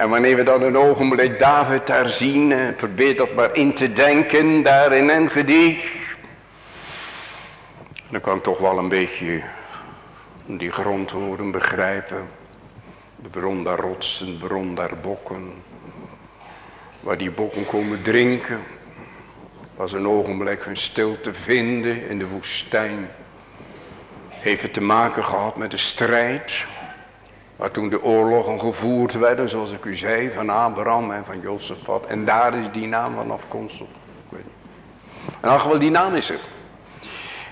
En wanneer we dan een ogenblik David daar zien, eh, probeer dat maar in te denken, daar in Engedi. Dan kan ik toch wel een beetje die grondwoorden begrijpen. De bron daar rotsen, de bron daar bokken. Waar die bokken komen drinken. Was een ogenblik van stilte vinden in de woestijn. Heeft het te maken gehad met de strijd. Waar toen de oorlogen gevoerd werden, zoals ik u zei, van Abraham en van Jozefat. En daar is die naam van afkomstig. Ik weet niet. En ach wel, die naam is er.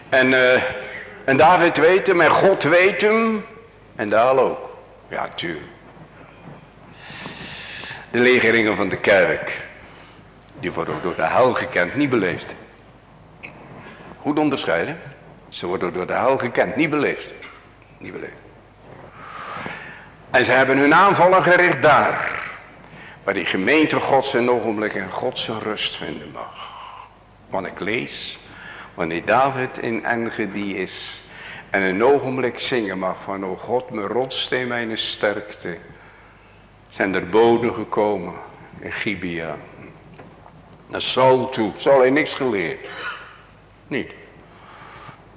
En, uh, en David weet hem en God weet hem. En daar ook. Ja, tuurlijk. De legeringen van de kerk. Die worden door de hel gekend, niet beleefd. Goed onderscheiden. Ze worden door de hel gekend, niet beleefd. Niet beleefd. En ze hebben hun aanvallen gericht daar. Waar die gemeente Gods een ogenblik en Gods rust vinden mag. Want ik lees. Wanneer David in Engedi is. En een ogenblik zingen mag van. O God mijn rotsteen mijn sterkte. Zijn er boden gekomen. In Gibea. Naar Saul toe. Saul heeft niks geleerd. Niet.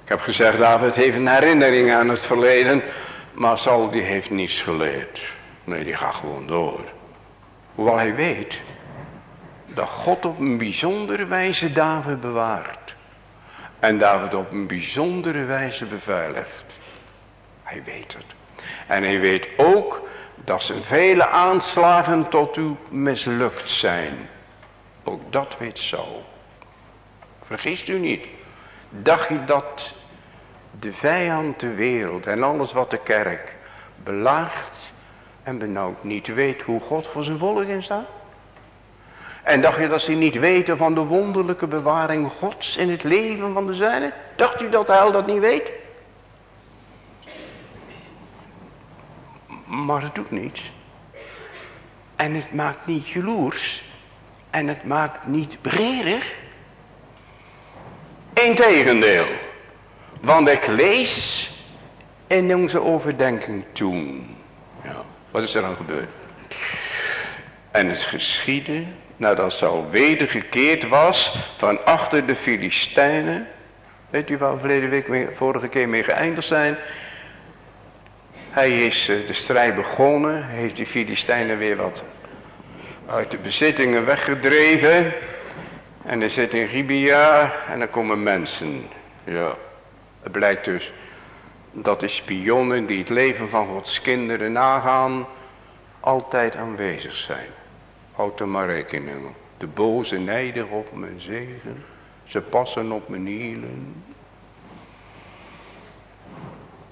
Ik heb gezegd David heeft een herinnering aan het verleden. Maar Saul die heeft niets geleerd. Nee, die gaat gewoon door. Hoewel hij weet dat God op een bijzondere wijze David bewaart. En David op een bijzondere wijze beveiligt. Hij weet het. En hij weet ook dat zijn vele aanslagen tot u mislukt zijn. Ook dat weet Saul. Vergist u niet. Dacht je dat de vijand de wereld en alles wat de kerk belaagt en benauwd niet weet hoe God voor zijn volk in staat? En dacht je dat ze niet weten van de wonderlijke bewaring gods in het leven van de zijne? Dacht u dat de hel dat niet weet? Maar het doet niets. En het maakt niet jaloers. En het maakt niet begeerig. Integendeel. Want ik lees in onze overdenking toen. Ja, wat is er dan gebeurd? En het geschiedde nadat Saul wedergekeerd was van achter de Filistijnen. Weet u waar we verleden week mee, vorige keer mee geëindigd zijn? Hij is eh, de strijd begonnen, heeft die Filistijnen weer wat uit de bezittingen weggedreven. En hij zit in Gibea en er komen mensen. Ja. Het blijkt dus dat de spionnen die het leven van Gods kinderen nagaan, altijd aanwezig zijn. Houd er maar rekening op. De boze nijdig op mijn zegen. Ze passen op mijn hielen.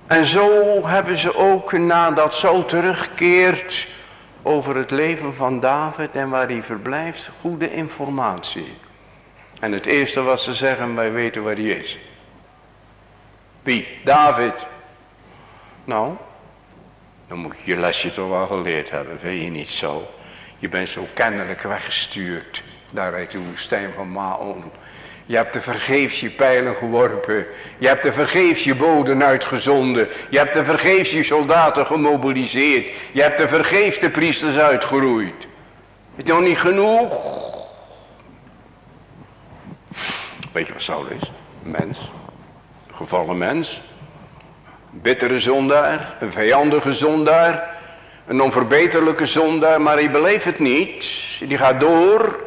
En zo hebben ze ook nadat zo terugkeert over het leven van David en waar hij verblijft, goede informatie. En het eerste wat ze zeggen, wij weten waar hij is. Wie? David. Nou, dan moet je je lesje toch wel geleerd hebben, vind je niet zo? Je bent zo kennelijk weggestuurd, daar uit de woestijn van Maon. Je hebt de vergeefs je pijlen geworpen. Je hebt de vergeefs je boden uitgezonden. Je hebt de vergeefs je soldaten gemobiliseerd. Je hebt de vergeefs de priesters uitgeroeid. Is het nog niet genoeg? Weet je wat Saul is? Mens. Gevallen mens. Bittere zondaar. Een vijandige zondaar. Een onverbeterlijke zondaar. Maar hij beleeft het niet. Die gaat door.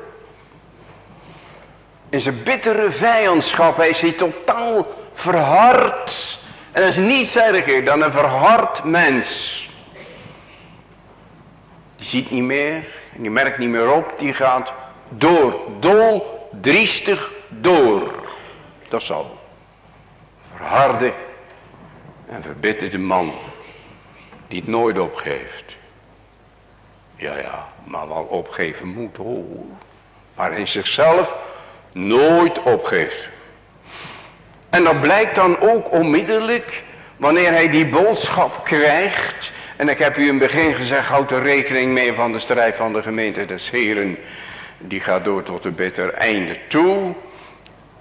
In zijn bittere vijandschap. Hij is hij totaal verhard. En dat is niets erger dan een verhard mens. Die ziet niet meer. Die merkt niet meer op. Die gaat door. Dol, driestig door. Dat zal. Verharde en verbitterde man. Die het nooit opgeeft. Ja, ja, maar wel opgeven moet hoor. Maar in zichzelf nooit opgeeft. En dat blijkt dan ook onmiddellijk wanneer hij die boodschap krijgt. En ik heb u in het begin gezegd, houd er rekening mee van de strijd van de gemeente des Heren. Die gaat door tot een bitter einde toe.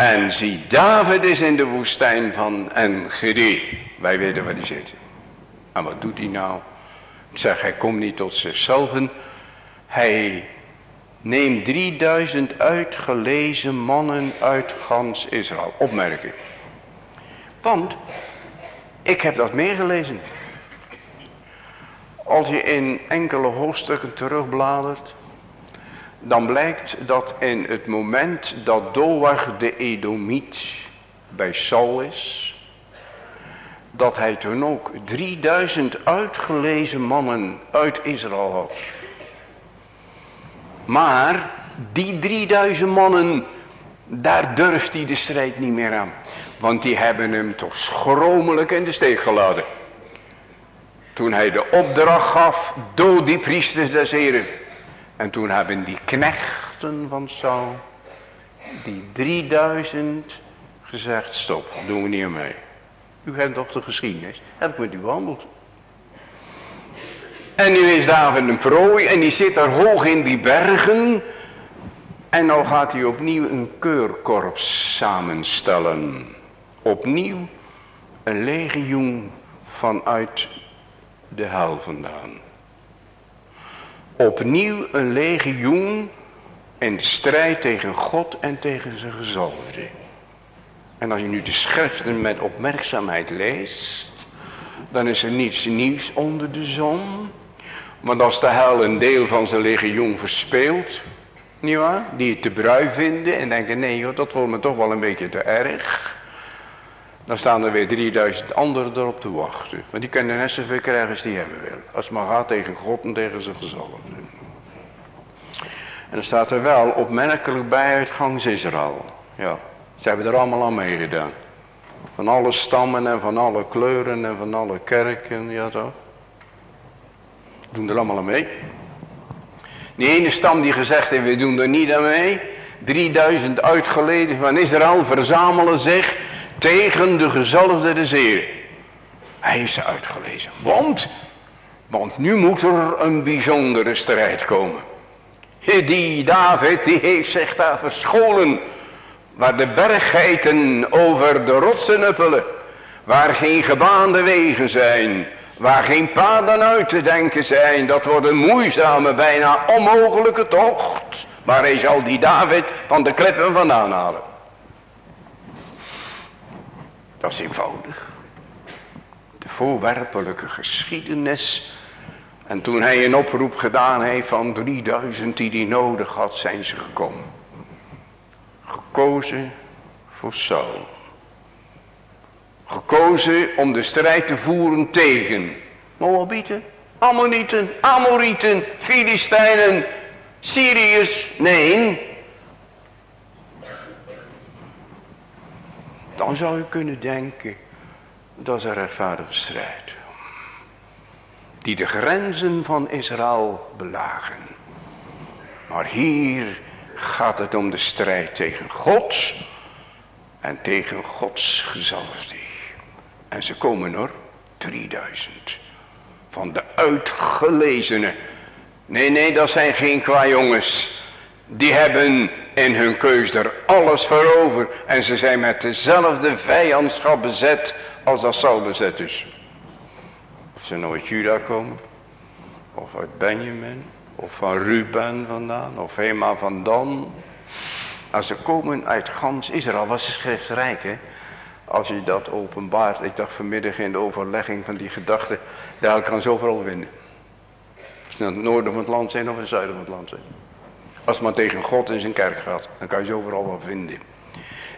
En zie, David is in de woestijn van Engedi. Wij weten waar hij zit. En wat doet hij nou? Ik zeg, hij komt niet tot zichzelf. Hij neemt 3000 uitgelezen mannen uit gans Israël. Opmerking. Want, ik heb dat meegelezen. Als je in enkele hoofdstukken terugbladert dan blijkt dat in het moment dat Doeg de Edomiet bij Saul is, dat hij toen ook 3000 uitgelezen mannen uit Israël had. Maar die 3000 mannen, daar durft hij de strijd niet meer aan. Want die hebben hem toch schromelijk in de steek gelaten. Toen hij de opdracht gaf, dood die priesters des heren. En toen hebben die knechten van Saul, die 3000 gezegd, stop, doen we niet mee. U kent toch de geschiedenis, heb ik met u behandeld. En nu is David een prooi en die zit daar hoog in die bergen. En nou gaat hij opnieuw een keurkorps samenstellen. Opnieuw een legioen vanuit de hel vandaan opnieuw een legioen in de strijd tegen God en tegen zijn gezalfde. En als je nu de schriften met opmerkzaamheid leest, dan is er niets nieuws onder de zon. Want als de hel een deel van zijn legioen verspeelt, nietwaar, die het te brui vinden en denken, nee joh, dat wordt me toch wel een beetje te erg. Dan staan er weer 3000 anderen erop te wachten. Want die kunnen net zoveel krijgen als die hebben willen. Als maar gaat tegen God en tegen zijn gezalfde. En dan staat er wel opmerkelijk bij het Israël. Ja, ze hebben er allemaal aan meegedaan. Van alle stammen en van alle kleuren en van alle kerken, ja toch? Doen er allemaal aan mee. Die ene stam die gezegd heeft, we doen er niet aan mee. 3000 uitgeleden van Israël verzamelen zich tegen de gezalfde de zeer. Hij is ze uitgelezen. Want, want nu moet er een bijzondere strijd komen. Die David, die heeft zich daar verscholen. Waar de berggeiten over de rotsen uppelen. Waar geen gebaande wegen zijn. Waar geen paden uit te denken zijn. Dat wordt een moeizame, bijna onmogelijke tocht. Maar hij zal die David van de klippen vandaan halen. Dat is eenvoudig. De voorwerpelijke geschiedenis. En toen hij een oproep gedaan heeft van 3000 die hij nodig had, zijn ze gekomen. Gekozen voor Saul. Gekozen om de strijd te voeren tegen Moabieten, Ammonieten, Amorieten, Filistijnen, Syriërs. Nee. Dan zou je kunnen denken, dat is een rechtvaardige strijd. Die de grenzen van Israël belagen. Maar hier gaat het om de strijd tegen God en tegen Gods gezalfde. En ze komen er 3000 van de uitgelezenen. Nee, nee, dat zijn geen qua jongens. Die hebben in hun keus er alles voor over. En ze zijn met dezelfde vijandschap bezet als dat bezet is. Of ze nou uit Juda komen. Of uit Benjamin. Of van Ruben vandaan. Of helemaal van Dan. Als ze komen uit gans Israël was de schrift rijk hè. Als je dat openbaart. Ik dacht vanmiddag in de overlegging van die gedachte. Daar kan zoveel vinden. Als het het noorden van het land zijn of in het zuiden van het land zijn. Als maar tegen God in zijn kerk gaat. Dan kan je ze overal wel vinden.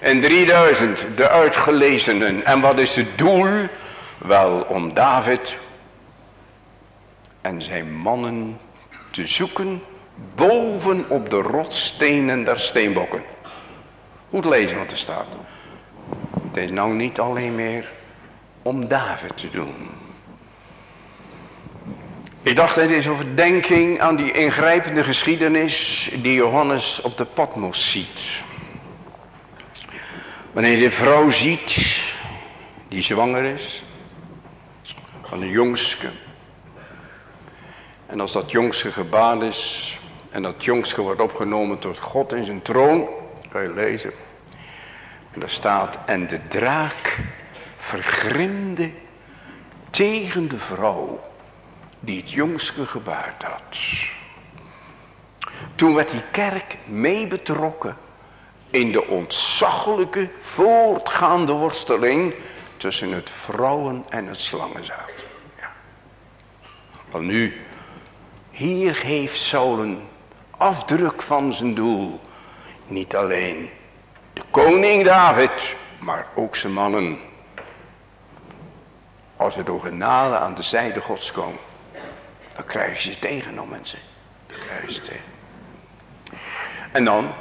En 3000 de uitgelezenen. En wat is het doel? Wel om David en zijn mannen te zoeken boven op de rotstenen der steenbokken. Goed lezen wat er staat. Het is nou niet alleen meer om David te doen. Ik dacht het is overdenking aan die ingrijpende geschiedenis die Johannes op de Patmos ziet. Wanneer de vrouw ziet die zwanger is van een jongske. En als dat jongske gebaard is en dat jongske wordt opgenomen tot God in zijn troon, kan je lezen. En daar staat, en de draak vergrimde tegen de vrouw die het jongske gebaard had. Toen werd die kerk mee betrokken in de ontzaglijke voortgaande worsteling tussen het vrouwen en het slangenzaad. Ja. Nu, hier heeft Saul een afdruk van zijn doel. Niet alleen de koning David, maar ook zijn mannen. Als we door genade aan de zijde gods komen. Dan je ze tegen, nog mensen. Dan krijg je ze. En dan,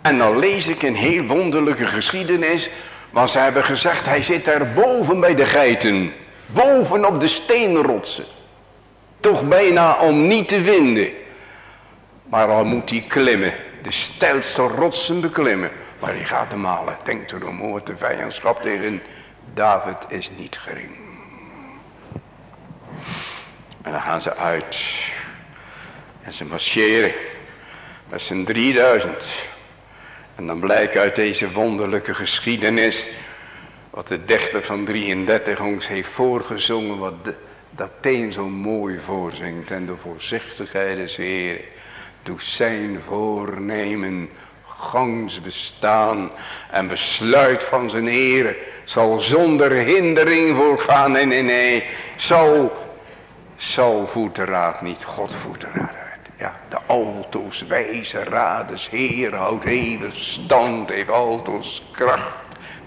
en dan lees ik een heel wonderlijke geschiedenis. Want ze hebben gezegd, hij zit daar boven bij de geiten. Boven op de steenrotsen. Toch bijna om niet te vinden. Maar al moet hij klimmen. De stelste rotsen beklimmen. Maar hij gaat hem halen. Denk erom hoor, de vijandschap tegen David is niet gering. En dan gaan ze uit. En ze marcheren. Met z'n 3000. En dan blijkt uit deze wonderlijke geschiedenis. Wat de dichter van 33 ons heeft voorgezongen. Wat dat teen zo mooi voorzingt. En de voorzichtigheid des Heer. Doet zijn voornemen gangs bestaan en besluit van zijn Heer zal zonder hindering voorgaan. Nee, nee, nee. Zal zal voert raad niet, God voert de raad uit. Ja, de altoos wijze rades Heer houdt even stand, heeft altoos kracht.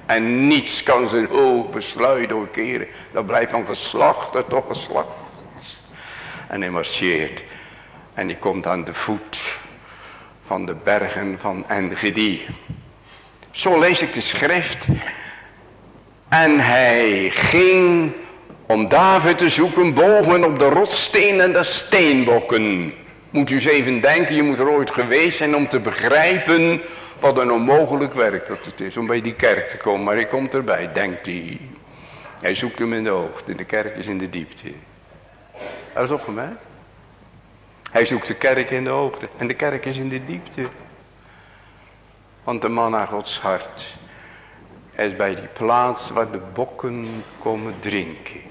En niets kan zijn hoog besluit doorkeren. Dat blijft van geslacht toch geslacht. En hij marcheert. En hij komt aan de voet van de bergen van Engedi. Zo lees ik de schrift. En hij ging om David te zoeken boven op de rotstenen en de steenbokken. Moet u eens even denken, je moet er ooit geweest zijn om te begrijpen wat een onmogelijk werk dat het is om bij die kerk te komen. Maar hij komt erbij, denkt hij. Hij zoekt hem in de hoogte, de kerk is in de diepte. Dat is opgemerkt. Hij zoekt de kerk in de hoogte en de kerk is in de diepte. Want de man naar Gods hart is bij die plaats waar de bokken komen drinken.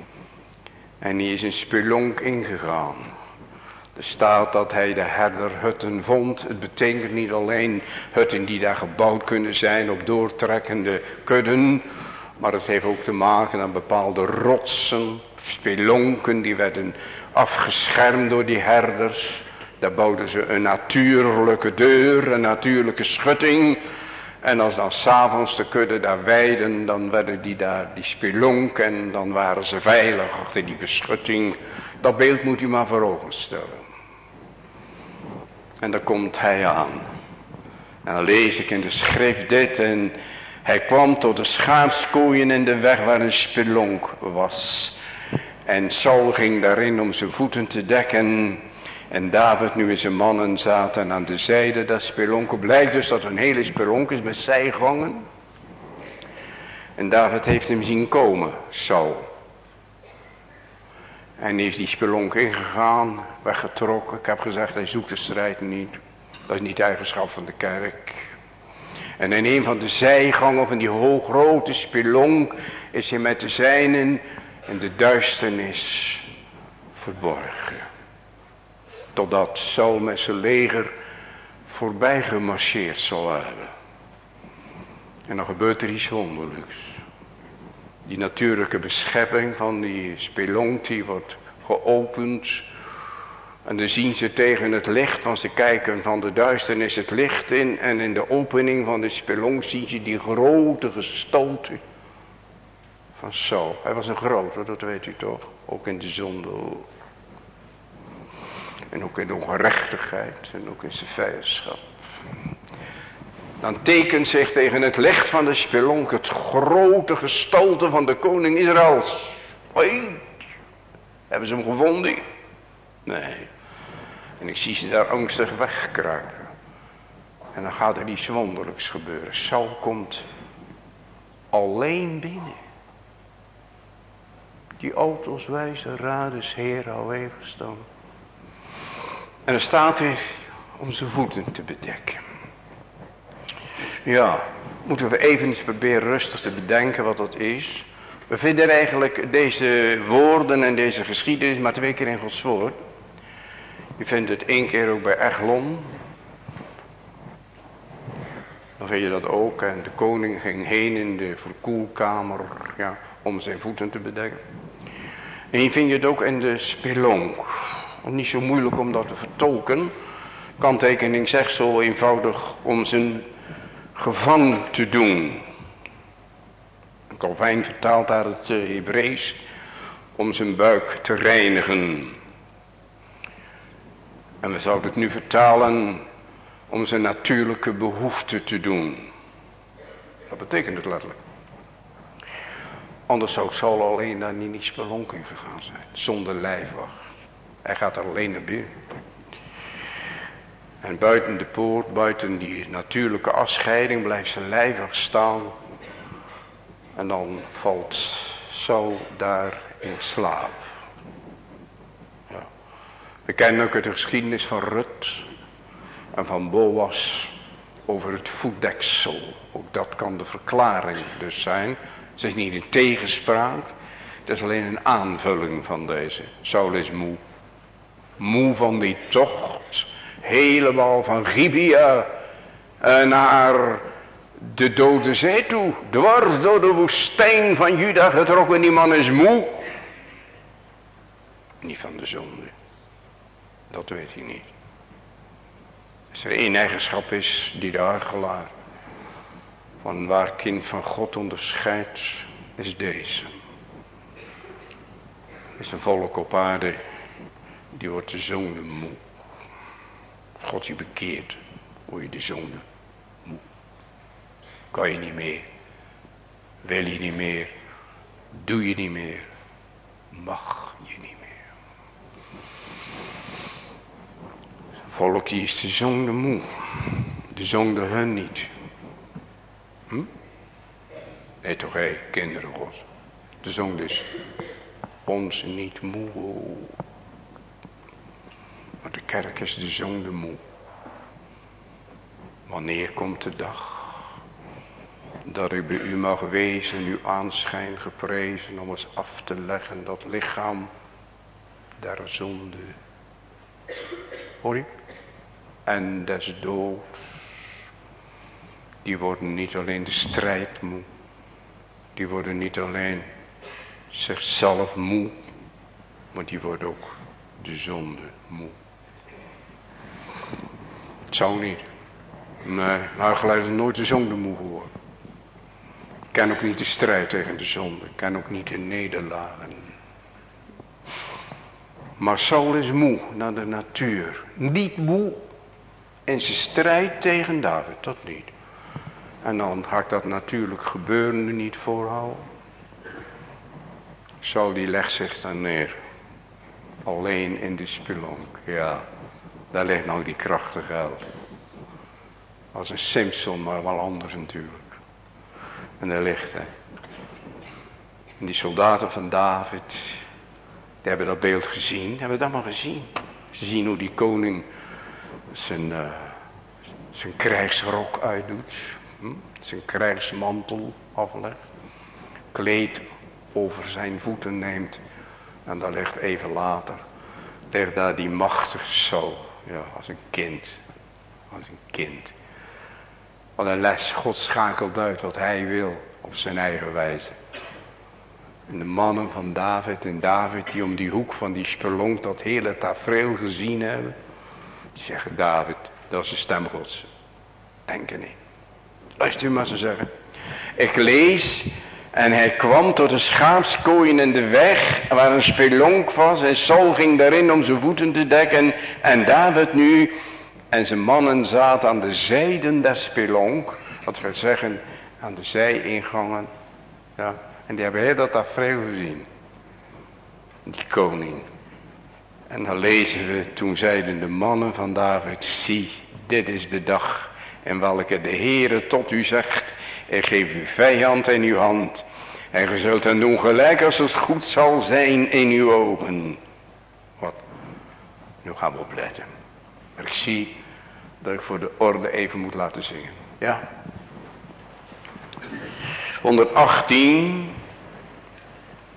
En hij is een spelonk ingegaan. Er staat dat hij de herderhutten vond. Het betekent niet alleen hutten die daar gebouwd kunnen zijn op doortrekkende kudden. Maar het heeft ook te maken met bepaalde rotsen, spelonken die werden afgeschermd door die herders. Daar bouwden ze een natuurlijke deur, een natuurlijke schutting. En als dan s'avonds de kudde daar weiden, dan werden die daar die spelonk en dan waren ze veilig achter die beschutting. Dat beeld moet u maar voor ogen stellen. En dan komt hij aan. En dan lees ik in de schrift dit en hij kwam tot de schaapskooien in de weg waar een spelonk was. En Saul ging daarin om zijn voeten te dekken. En David nu in zijn mannen zaten aan de zijde dat spelonken. Blijkt dus dat een hele spelonk is met zijgangen. En David heeft hem zien komen, Saul. En is die spelonk ingegaan, weggetrokken. Ik heb gezegd, hij zoekt de strijd niet. Dat is niet eigenschap van de kerk. En in een van de zijgangen van die hooggrote spelonk is hij met de zijnen in de duisternis verborgen. Totdat Saul met zijn leger voorbij gemarcheerd zal hebben. En dan gebeurt er iets wonderlijks. Die natuurlijke beschepping van die spelonk die wordt geopend. En dan zien ze tegen het licht, want ze kijken van de duisternis het licht in. En in de opening van de spelonk zien ze die grote gestalte van Saul. Hij was een grote, dat weet u toch. Ook in de zonde. En ook in de ongerechtigheid. En ook in zijn vijandschap. Dan tekent zich tegen het licht van de spelonk het grote gestalte van de koning Israëls. Hoi, hebben ze hem gevonden? Nee. En ik zie ze daar angstig wegkruipen. En dan gaat er iets wonderlijks gebeuren. Saul komt alleen binnen. Die auto's wijzen, raders, al even. En er staat hij om zijn voeten te bedekken. Ja, moeten we even proberen rustig te bedenken wat dat is. We vinden eigenlijk deze woorden en deze geschiedenis maar twee keer in Gods woord. Je vindt het één keer ook bij Eglon. Dan vind je dat ook. En de koning ging heen in de verkoelkamer ja, om zijn voeten te bedekken. En je vind je het ook in de spelonk. Niet zo moeilijk om dat te vertolken. Kanttekening zegt zo eenvoudig om zijn gevang te doen. Calvijn vertaalt daar het eh, Hebreeuws om zijn buik te reinigen. En we zouden het nu vertalen om zijn natuurlijke behoefte te doen. Dat betekent het letterlijk. Anders zou Saul alleen naar Nini's spelonking gegaan zijn. Zonder lijfwacht. Hij gaat alleen naar binnen. En buiten de poort, buiten die natuurlijke afscheiding, blijft zijn lijfwacht staan. En dan valt Saul daar in slaap. Ja. We kennen ook de geschiedenis van Rut en van Boas over het voetdeksel. Ook dat kan de verklaring dus zijn. Het is niet een tegenspraak. Het is alleen een aanvulling van deze. Saul is moe. Moe van die tocht. Helemaal van Gibea naar de dode zee toe. Dwars door de woestijn van Juda getrokken. Die man is moe. Niet van de zonde. Dat weet hij niet. Als er één eigenschap is die de argelaar van waar kind van God onderscheidt, is deze. Is een volk op aarde, die wordt de zonde moe. God je bekeert, word je de zonde moe. Kan je niet meer, wil je niet meer, doe je niet meer, mag je niet meer. volk die is de zonde moe. De zonde hun niet. Hm? Nee toch hé, kinderen God. De zonde is ons niet moe. Maar de kerk is de zonde moe. Wanneer komt de dag dat ik bij u mag wezen, uw aanschijn geprezen om eens af te leggen dat lichaam der zonde. Hoor je? En des doods die worden niet alleen de strijd moe. Die worden niet alleen zichzelf moe. Maar die worden ook de zonde moe. Het zou niet. Nee, maar gelijk nooit de zonde moe hoor. Ik ken ook niet de strijd tegen de zonde. Ik ken ook niet de nederlagen. Maar Saul is moe naar de natuur. Niet moe in zijn strijd tegen David, dat niet. En dan ga ik dat natuurlijk gebeurende niet voorhouden. Saul die legt zich dan neer. Alleen in de spelonk. Ja, daar ligt nou die krachtige held. Als een Simpson, maar wel anders natuurlijk. En daar ligt hij. En die soldaten van David, die hebben dat beeld gezien. Hebben dat maar gezien. Ze zien hoe die koning zijn, uh, zijn krijgsrok uitdoet. Hm? Zijn krijgsmantel aflegt. Kleed over zijn voeten neemt. En dan ligt even later. Daar die machtige zo. Ja, als een kind. Als een kind. Wat een les. God schakelt uit wat hij wil. Op zijn eigen wijze. En de mannen van David en David die om die hoek van die spelonk dat hele tafereel gezien hebben. Die zeggen David, dat is de stem gods. Denk er niet. Luister maar ze zeggen. Ik lees en hij kwam tot de schaapskooien in de weg waar een spelonk was. En Saul ging daarin om zijn voeten te dekken. En David nu en zijn mannen zaten aan de zijden der spelonk. Dat wil zeggen aan de zijingangen. Ja, en die hebben heel dat tafereel gezien. Die koning. En dan lezen we, toen zeiden de mannen van David, zie, dit is de dag in welke de Heere tot u zegt, ik geef uw vijand in uw hand. En ge zult hem doen gelijk als het goed zal zijn in uw ogen. Wat? Nu gaan we opletten. Maar ik zie dat ik voor de orde even moet laten zingen. Ja. 118.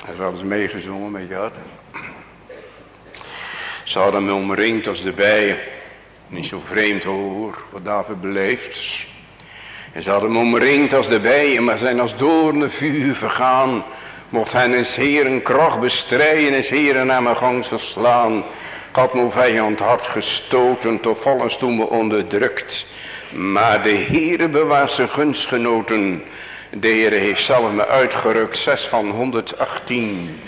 Hij is eens meegezongen met je hart. Ze hadden me omringd als de bijen. Niet zo vreemd hoor, wat David beleeft. Ze hadden me omringd als de bijen, maar zijn als doornen vuur vergaan. Mocht hen eens heren kracht bestrijden, eens heren naar mijn gang verslaan. Ik had mijn vijand hard gestoten, tot vallens toen me onderdrukt. Maar de Heere bewaart zijn gunstgenoten. De Heere heeft zelf me uitgerukt, 6 van 118.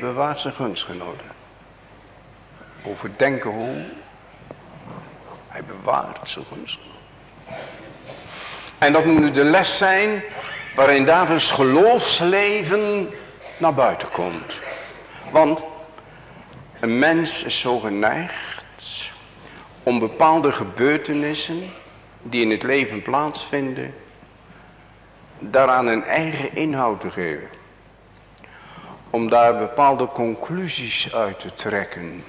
Bewaart zijn gunstgenoten. Overdenken hoe. Hij bewaart zijn gunstgenoten. En dat moet de les zijn waarin Davids geloofsleven naar buiten komt. Want een mens is zo geneigd om bepaalde gebeurtenissen die in het leven plaatsvinden, daaraan een eigen inhoud te geven. Om daar bepaalde conclusies uit te trekken.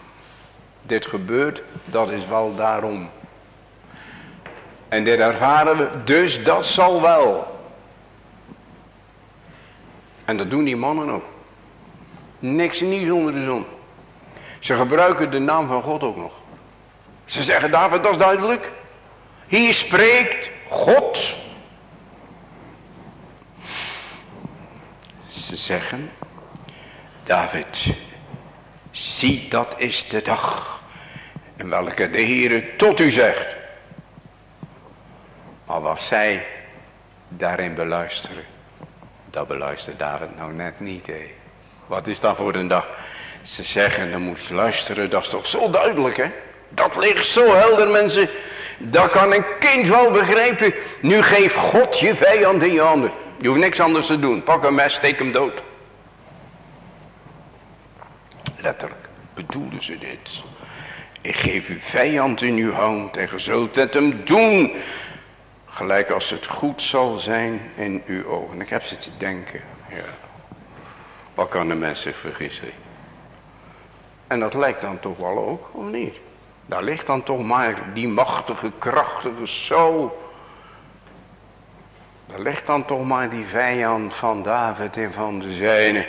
Dit gebeurt, dat is wel daarom. En dit ervaren we, dus dat zal wel. En dat doen die mannen ook. Niks nieuws onder de zon. Ze gebruiken de naam van God ook nog. Ze zeggen, David, dat is duidelijk. Hier spreekt God. Ze zeggen, David, zie dat is de dag in welke de Heere tot u zegt. Maar wat zij daarin beluisteren, dat beluistert David nou net niet. Hé. Wat is dat voor een dag? Ze zeggen, dan moest luisteren, dat is toch zo duidelijk hè. Dat ligt zo helder mensen. Dat kan een kind wel begrijpen. Nu geeft God je vijand in je handen. Je hoeft niks anders te doen. Pak een mes, steek hem dood. Letterlijk bedoelden ze dit. Ik geef uw vijand in uw hand en ge zult het hem doen. Gelijk als het goed zal zijn in uw ogen. Ik heb ze te denken. Ja. Wat kan de mens zich vergissen? En dat lijkt dan toch wel ook, of niet? Daar ligt dan toch maar die machtige, krachtige Saul. Daar ligt dan toch maar die vijand van David en van de zijne.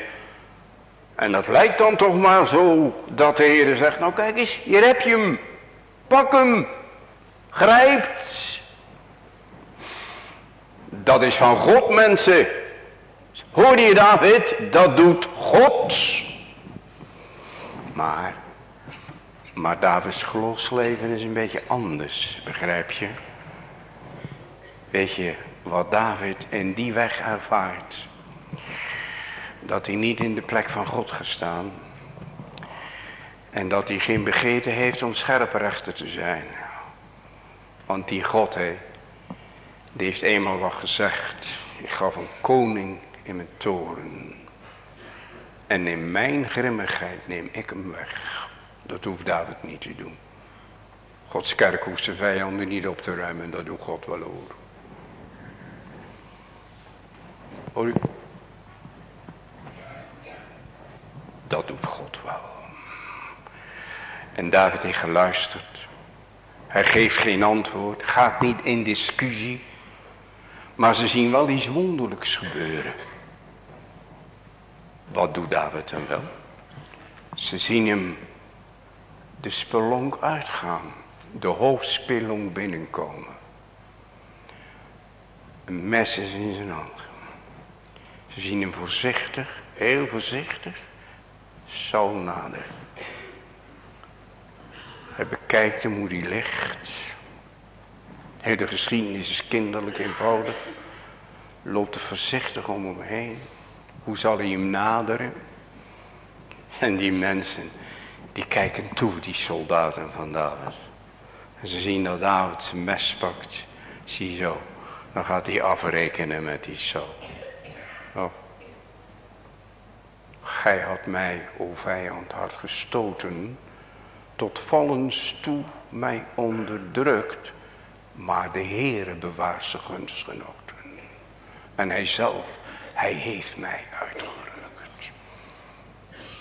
En dat lijkt dan toch maar zo dat de Heer zegt, nou kijk eens, hier heb je hem. Pak hem. Grijpt. Dat is van God mensen. Hoor je David? Dat doet God. Maar maar Davids geloofsleven is een beetje anders, begrijp je? Weet je wat David in die weg ervaart? Dat hij niet in de plek van God gaat staan. En dat hij geen begeten heeft om scherprechter te zijn. Want die God, he, die heeft eenmaal wat gezegd. Ik gaf een koning in mijn toren. En in mijn grimmigheid neem ik hem weg. Dat hoeft David niet te doen. Gods kerk hoeft zijn vijanden niet op te ruimen. Dat doet God wel. Hoor u? Dat doet God wel. En David heeft geluisterd. Hij geeft geen antwoord. Gaat niet in discussie. Maar ze zien wel iets wonderlijks gebeuren. Wat doet David dan wel? Ze zien hem de spelonk uitgaan. De hoofdspelonk binnenkomen. Een mes is in zijn hand. Ze zien hem voorzichtig, heel voorzichtig, zo nader. Hij bekijkt hem hoe die ligt. Heel de geschiedenis is kinderlijk eenvoudig. Loopt er voorzichtig om hem heen. Hoe zal hij hem naderen? En die mensen, die kijken toe, die soldaten van David. En ze zien dat David zijn mes pakt. Zie zo. Dan gaat hij afrekenen met die zo. Oh. Gij had mij, o vijand, hard gestoten. Tot vallens toe mij onderdrukt. Maar de Heere bewaart zijn gunstgenoten. En hij zelf, hij heeft mij uitgerukt.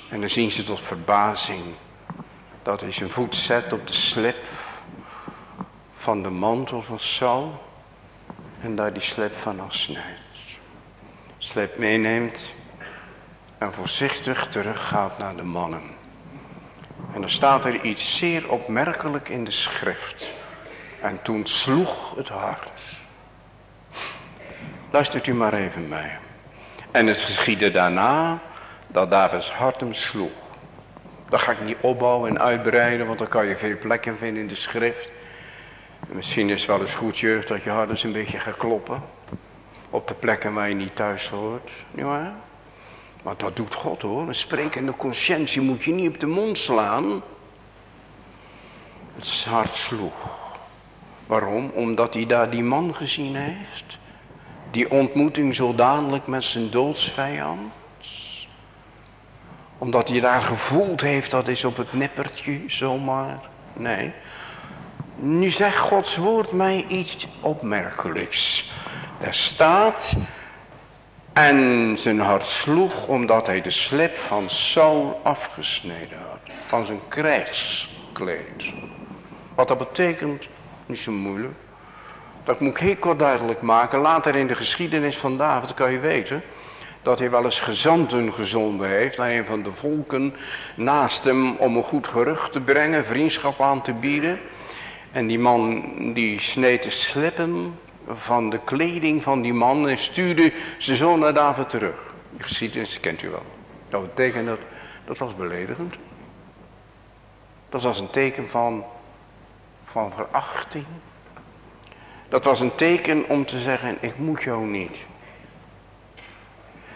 En dan zien ze tot verbazing dat hij zijn voet zet op de slip van de mantel van Saul. En daar die slip van afsnijdt. Slip meeneemt en voorzichtig teruggaat naar de mannen. En dan staat er iets zeer opmerkelijk in de schrift. En toen sloeg het hart. Luistert u maar even mee. En het geschiedde daarna dat Davids hart hem sloeg. Dat ga ik niet opbouwen en uitbreiden, want dan kan je veel plekken vinden in de schrift. misschien is het wel eens goed jeugd dat je hart eens een beetje gaat kloppen. Op de plekken waar je niet thuis hoort. Ja, Want dat doet God hoor. Een sprekende conscientie moet je niet op de mond slaan. Het hart sloeg. Waarom? Omdat hij daar die man gezien heeft. Die ontmoeting zo dadelijk met zijn doodsvijand. Omdat hij daar gevoeld heeft, dat is op het nippertje zomaar. Nee. Nu zegt Gods woord mij iets opmerkelijks. Er staat, en zijn hart sloeg omdat hij de slip van Saul afgesneden had. Van zijn krijgskleed. Wat dat betekent, niet zo moeilijk. Dat moet ik heel kort duidelijk maken. Later in de geschiedenis van David kan je weten dat hij wel eens gezanten gezonden heeft naar een van de volken naast hem om een goed gerucht te brengen, vriendschap aan te bieden. En die man die sneed de slippen van de kleding van die man en stuurde zijn zoon naar David terug. De geschiedenis kent u wel. Dat betekent dat, dat was beledigend. Dat was een teken van, van verachting. Dat was een teken om te zeggen, ik moet jou niet.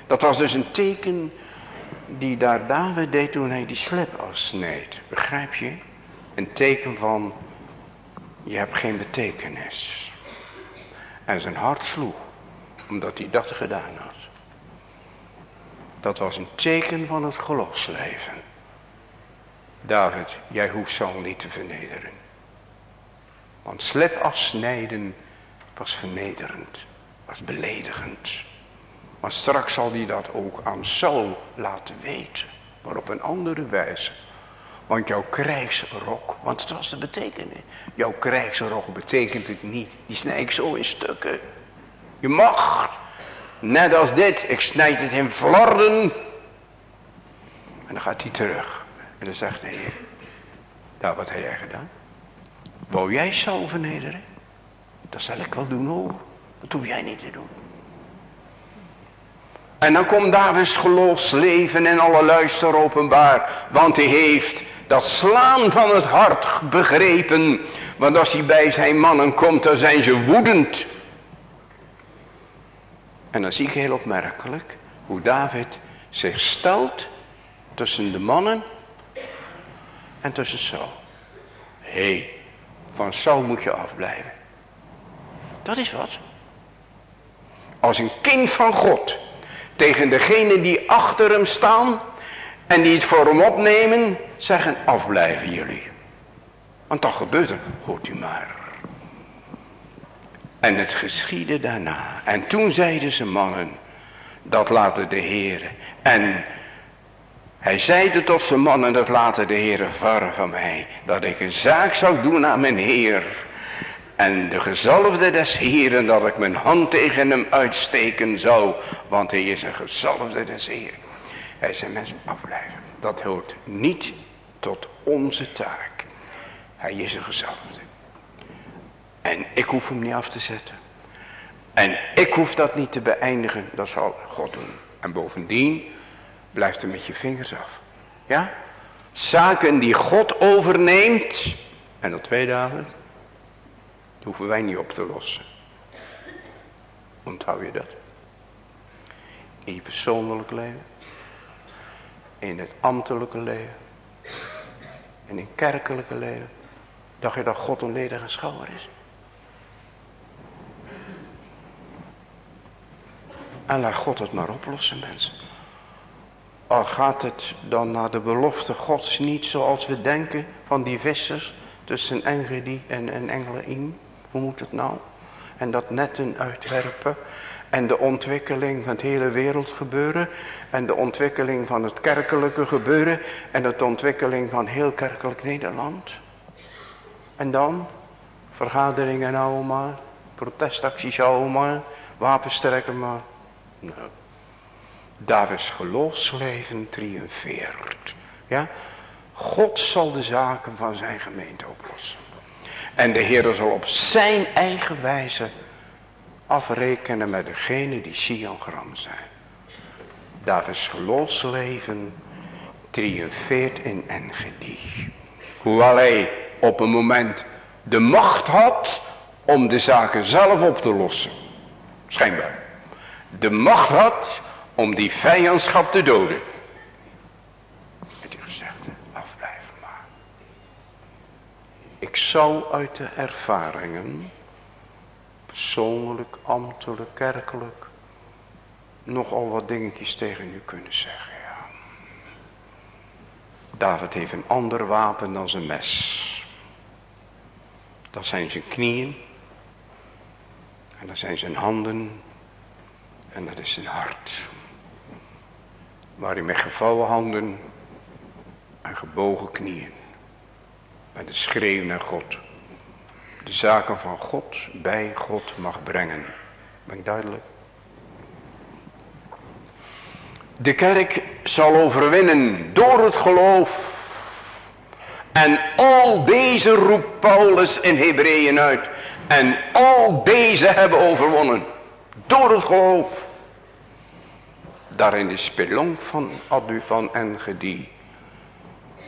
Dat was dus een teken die daar David deed toen hij die slip afsneed. Begrijp je? Een teken van, je hebt geen betekenis. En zijn hart sloeg, omdat hij dat gedaan had. Dat was een teken van het geloofsleven. David, jij hoeft zo niet te vernederen. Want slip afsnijden was vernederend, was beledigend. Maar straks zal hij dat ook aan Saul laten weten. Maar op een andere wijze. Want jouw krijgsrok, want het was de betekenis. Jouw krijgsrok betekent het niet. Die snij ik zo in stukken. Je mag, net als dit, ik snijd het in flarden. En dan gaat hij terug. En dan zegt hij, daar wat heb jij gedaan? Wou jij zo vernederen? Dat zal ik wel doen hoor. Dat hoef jij niet te doen. En dan komt Davids geloofsleven en alle luister openbaar. Want hij heeft dat slaan van het hart begrepen. Want als hij bij zijn mannen komt, dan zijn ze woedend. En dan zie ik heel opmerkelijk hoe David zich stelt tussen de mannen en tussen Saul. Hé, hey, van Saul moet je afblijven. Dat is wat. Als een kind van God tegen degene die achter hem staan en die het voor hem opnemen, zeggen afblijven jullie. Want dat gebeurt er, hoort u maar. En het geschiedde daarna. En toen zeiden ze mannen, dat laten de heren. En hij zeide tot zijn mannen, dat laten de heren verre van mij. Dat ik een zaak zou doen aan mijn heer. En de gezalfde des heren, dat ik mijn hand tegen hem uitsteken zou. Want hij is een gezalfde des heren. Hij zei mensen afblijven. Dat hoort niet tot onze taak. Hij is een gezalfde. En ik hoef hem niet af te zetten. En ik hoef dat niet te beëindigen. Dat zal God doen. En bovendien blijft er met je vingers af. Ja? Zaken die God overneemt. En dat tweede dagen. Hoeven wij niet op te lossen. Onthoud je dat? In je persoonlijk leven. In het ambtelijke leven. En in kerkelijke leven. Dacht je dat God een ledige schouwer is? En laat God het maar oplossen mensen. Al gaat het dan naar de belofte gods niet zoals we denken van die vissers tussen Engedi en, en Engelen in. Hoe moet het nou? En dat netten uitwerpen. En de ontwikkeling van het hele wereldgebeuren. En de ontwikkeling van het kerkelijke gebeuren. En de ontwikkeling van heel kerkelijk Nederland. En dan? Vergaderingen allemaal. Protestacties allemaal. Wapenstrekken maar. Nou. Davids geloofsleven triomfeert. Ja? God zal de zaken van zijn gemeente oplossen. En de Heer zal op zijn eigen wijze afrekenen met degene die Sion gram zijn. Davids geloofsleven triomfeert in Engedi. Hoewel hij op een moment de macht had om de zaken zelf op te lossen. Schijnbaar. De macht had om die vijandschap te doden. Met die gezegd, afblijven maar. Ik zou uit de ervaringen, persoonlijk, ambtelijk, kerkelijk, nogal wat dingetjes tegen u kunnen zeggen. Ja. David heeft een ander wapen dan zijn mes. Dat zijn zijn knieën. En dat zijn zijn handen. En dat is zijn hart. Waar hij met gevouwen handen en gebogen knieën. Met de schreeuw naar God. De zaken van God bij God mag brengen. Ben ik duidelijk? De kerk zal overwinnen door het geloof. En al deze roept Paulus in Hebreeën uit. En al deze hebben overwonnen. Door het geloof. Daarin de spelonk van Adu van Engedi.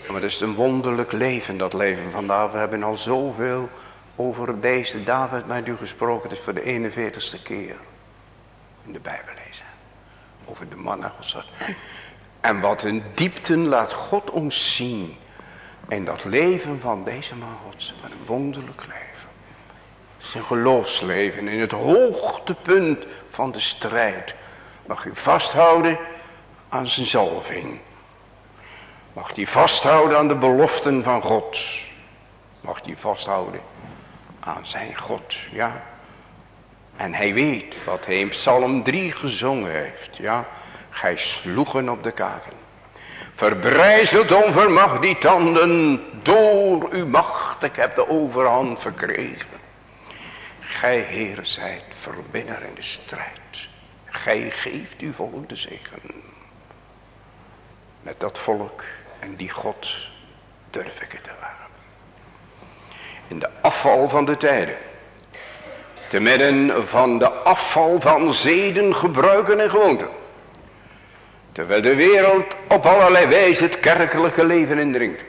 Maar het is een wonderlijk leven, dat leven vandaag. We hebben al zoveel over deze David met u gesproken. Het is voor de 41ste keer in de Bijbel lezen. Over de man Gods. En wat een diepten laat God ons zien. In dat leven van deze man Gods. Wat een wonderlijk leven. Zijn geloofsleven in het hoogtepunt van de strijd. Mag u vasthouden aan zijn zalving. Mag hij vasthouden aan de beloften van God. Mag hij vasthouden aan zijn God. Ja. En hij weet wat hij in Psalm 3 gezongen heeft. Ja. Gij sloegen op de kaken. Verbrijzeld onvermacht die tanden. Door uw macht. Ik heb de overhand verkregen. Gij Heer zijt verbinner in de strijd. Gij geeft uw volk de zegen. Met dat volk en die God durf ik het te wagen. In de afval van de tijden. Te midden van de afval van zeden, gebruiken en gewoonten. Terwijl de wereld op allerlei wijze het kerkelijke leven indringt.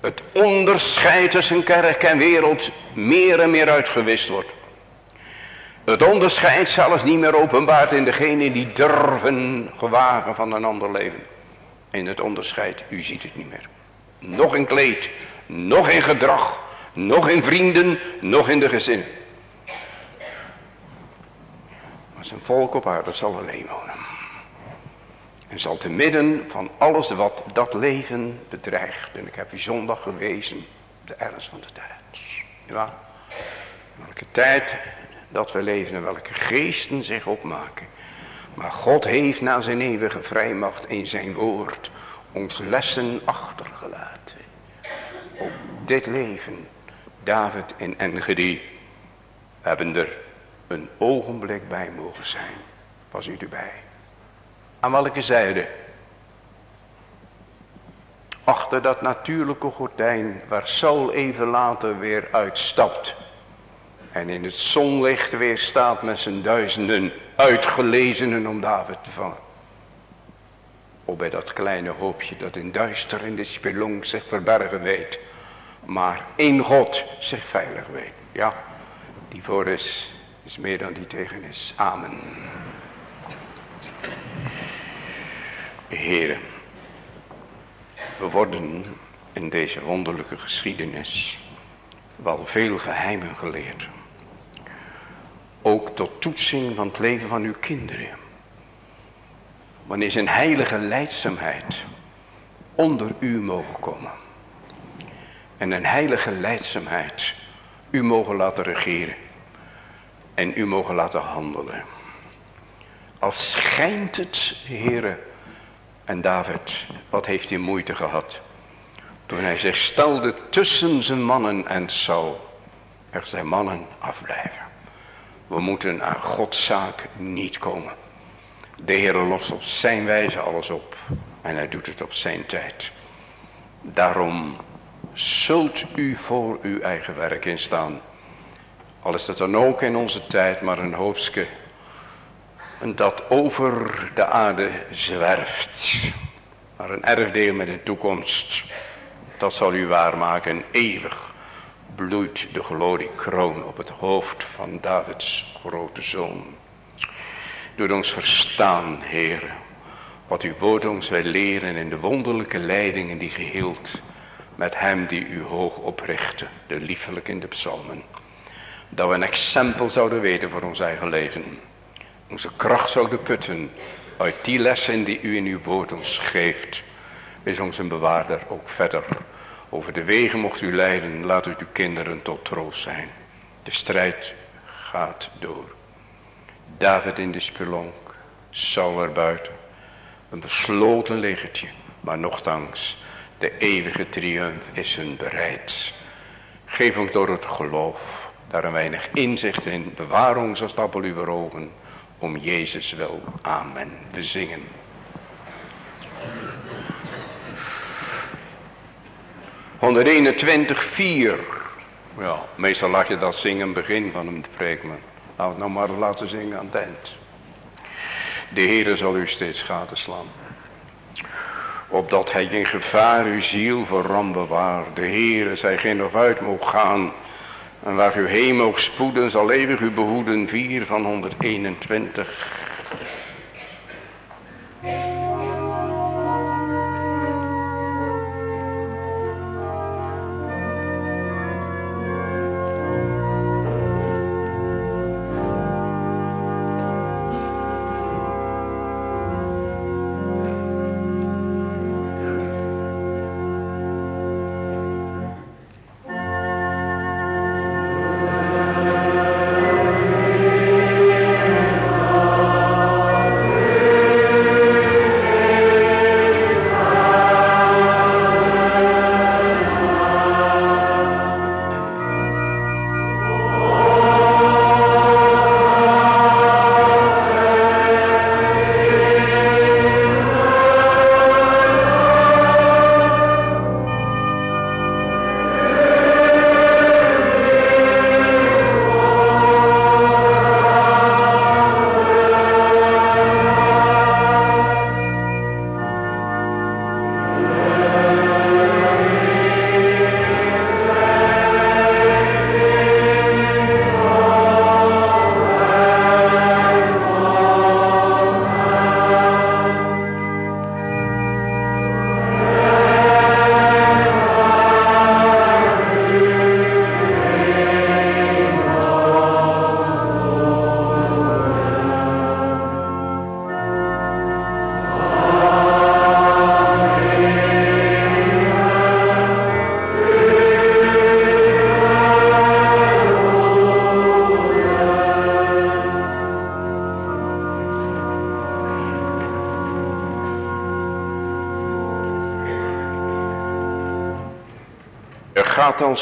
Het onderscheid tussen kerk en wereld meer en meer uitgewist wordt. Het onderscheid zelfs niet meer openbaart in degene die durven gewagen van een ander leven. In het onderscheid, u ziet het niet meer. Nog in kleed, nog in gedrag, nog in vrienden, nog in de gezin. Maar zijn volk op aarde zal alleen wonen. En zal te midden van alles wat dat leven bedreigt. En ik heb u zondag gewezen, de ernst van de tijd. Ja, welke tijd dat we leven en welke geesten zich opmaken. Maar God heeft na zijn eeuwige vrijmacht in zijn woord ons lessen achtergelaten. Op dit leven, David en Engedi hebben er een ogenblik bij mogen zijn. Was u erbij? Aan welke zijde? Achter dat natuurlijke gordijn waar Saul even later weer uitstapt. En in het zonlicht weer staat met zijn duizenden uitgelezenen om David te vangen. Of bij dat kleine hoopje dat in duister in de spelonk zich verbergen weet. Maar één God zich veilig weet. Ja, die voor is, is meer dan die tegen is. Amen. Heren, we worden in deze wonderlijke geschiedenis wel veel geheimen geleerd. Ook tot toetsing van het leven van uw kinderen. Wanneer zijn heilige leidzaamheid onder u mogen komen. En een heilige leidzaamheid u mogen laten regeren. En u mogen laten handelen. Als schijnt het, heren, en David, wat heeft hij moeite gehad. Toen hij zich stelde tussen zijn mannen en Saul. Er zijn mannen afblijven. We moeten aan Gods zaak niet komen. De Heer lost op zijn wijze alles op. En hij doet het op zijn tijd. Daarom zult u voor uw eigen werk instaan. Al is dat dan ook in onze tijd maar een hoopske. Dat over de aarde zwerft. Maar een erfdeel met een toekomst. Dat zal u waarmaken eeuwig bloeit de gloriekroon op het hoofd van Davids grote zoon. Doe ons verstaan, Heer, wat uw woord ons wil leren in de wonderlijke leidingen die geheeld met hem die u hoog oprichtte, de liefelijk in de psalmen. Dat we een exempel zouden weten voor ons eigen leven. Onze kracht zouden putten uit die lessen die u in uw woord ons geeft. Is ons een bewaarder ook verder. Over de wegen mocht u leiden, laat u uw kinderen tot troost zijn. De strijd gaat door. David in de spelonk, Saul er buiten. Een besloten legertje, maar nochtans, de eeuwige triumf is hun bereid. Geef ons door het geloof, daar een weinig inzicht in. Bewaar ons als appel uw ogen, om Jezus wil. Amen. We zingen. Vier. Ja, meestal laat je dat zingen begin van een preek, maar nou, nou maar laten zingen aan het eind. De Heere zal u steeds slaan. Opdat hij in gevaar uw ziel voor ram bewaart. De Heere zij geen of uit mogen gaan. En waar u heen moog spoeden zal eeuwig u behoeden. 4 van 121.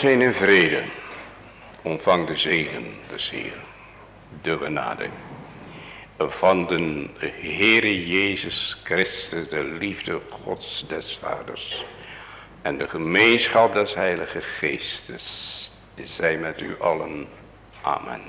Heen in vrede. Ontvang de zegen des Heer. De genade. Van de Heere Jezus Christus, de liefde Gods des Vaders. En de gemeenschap des Heilige Geestes. Zij met u allen. Amen.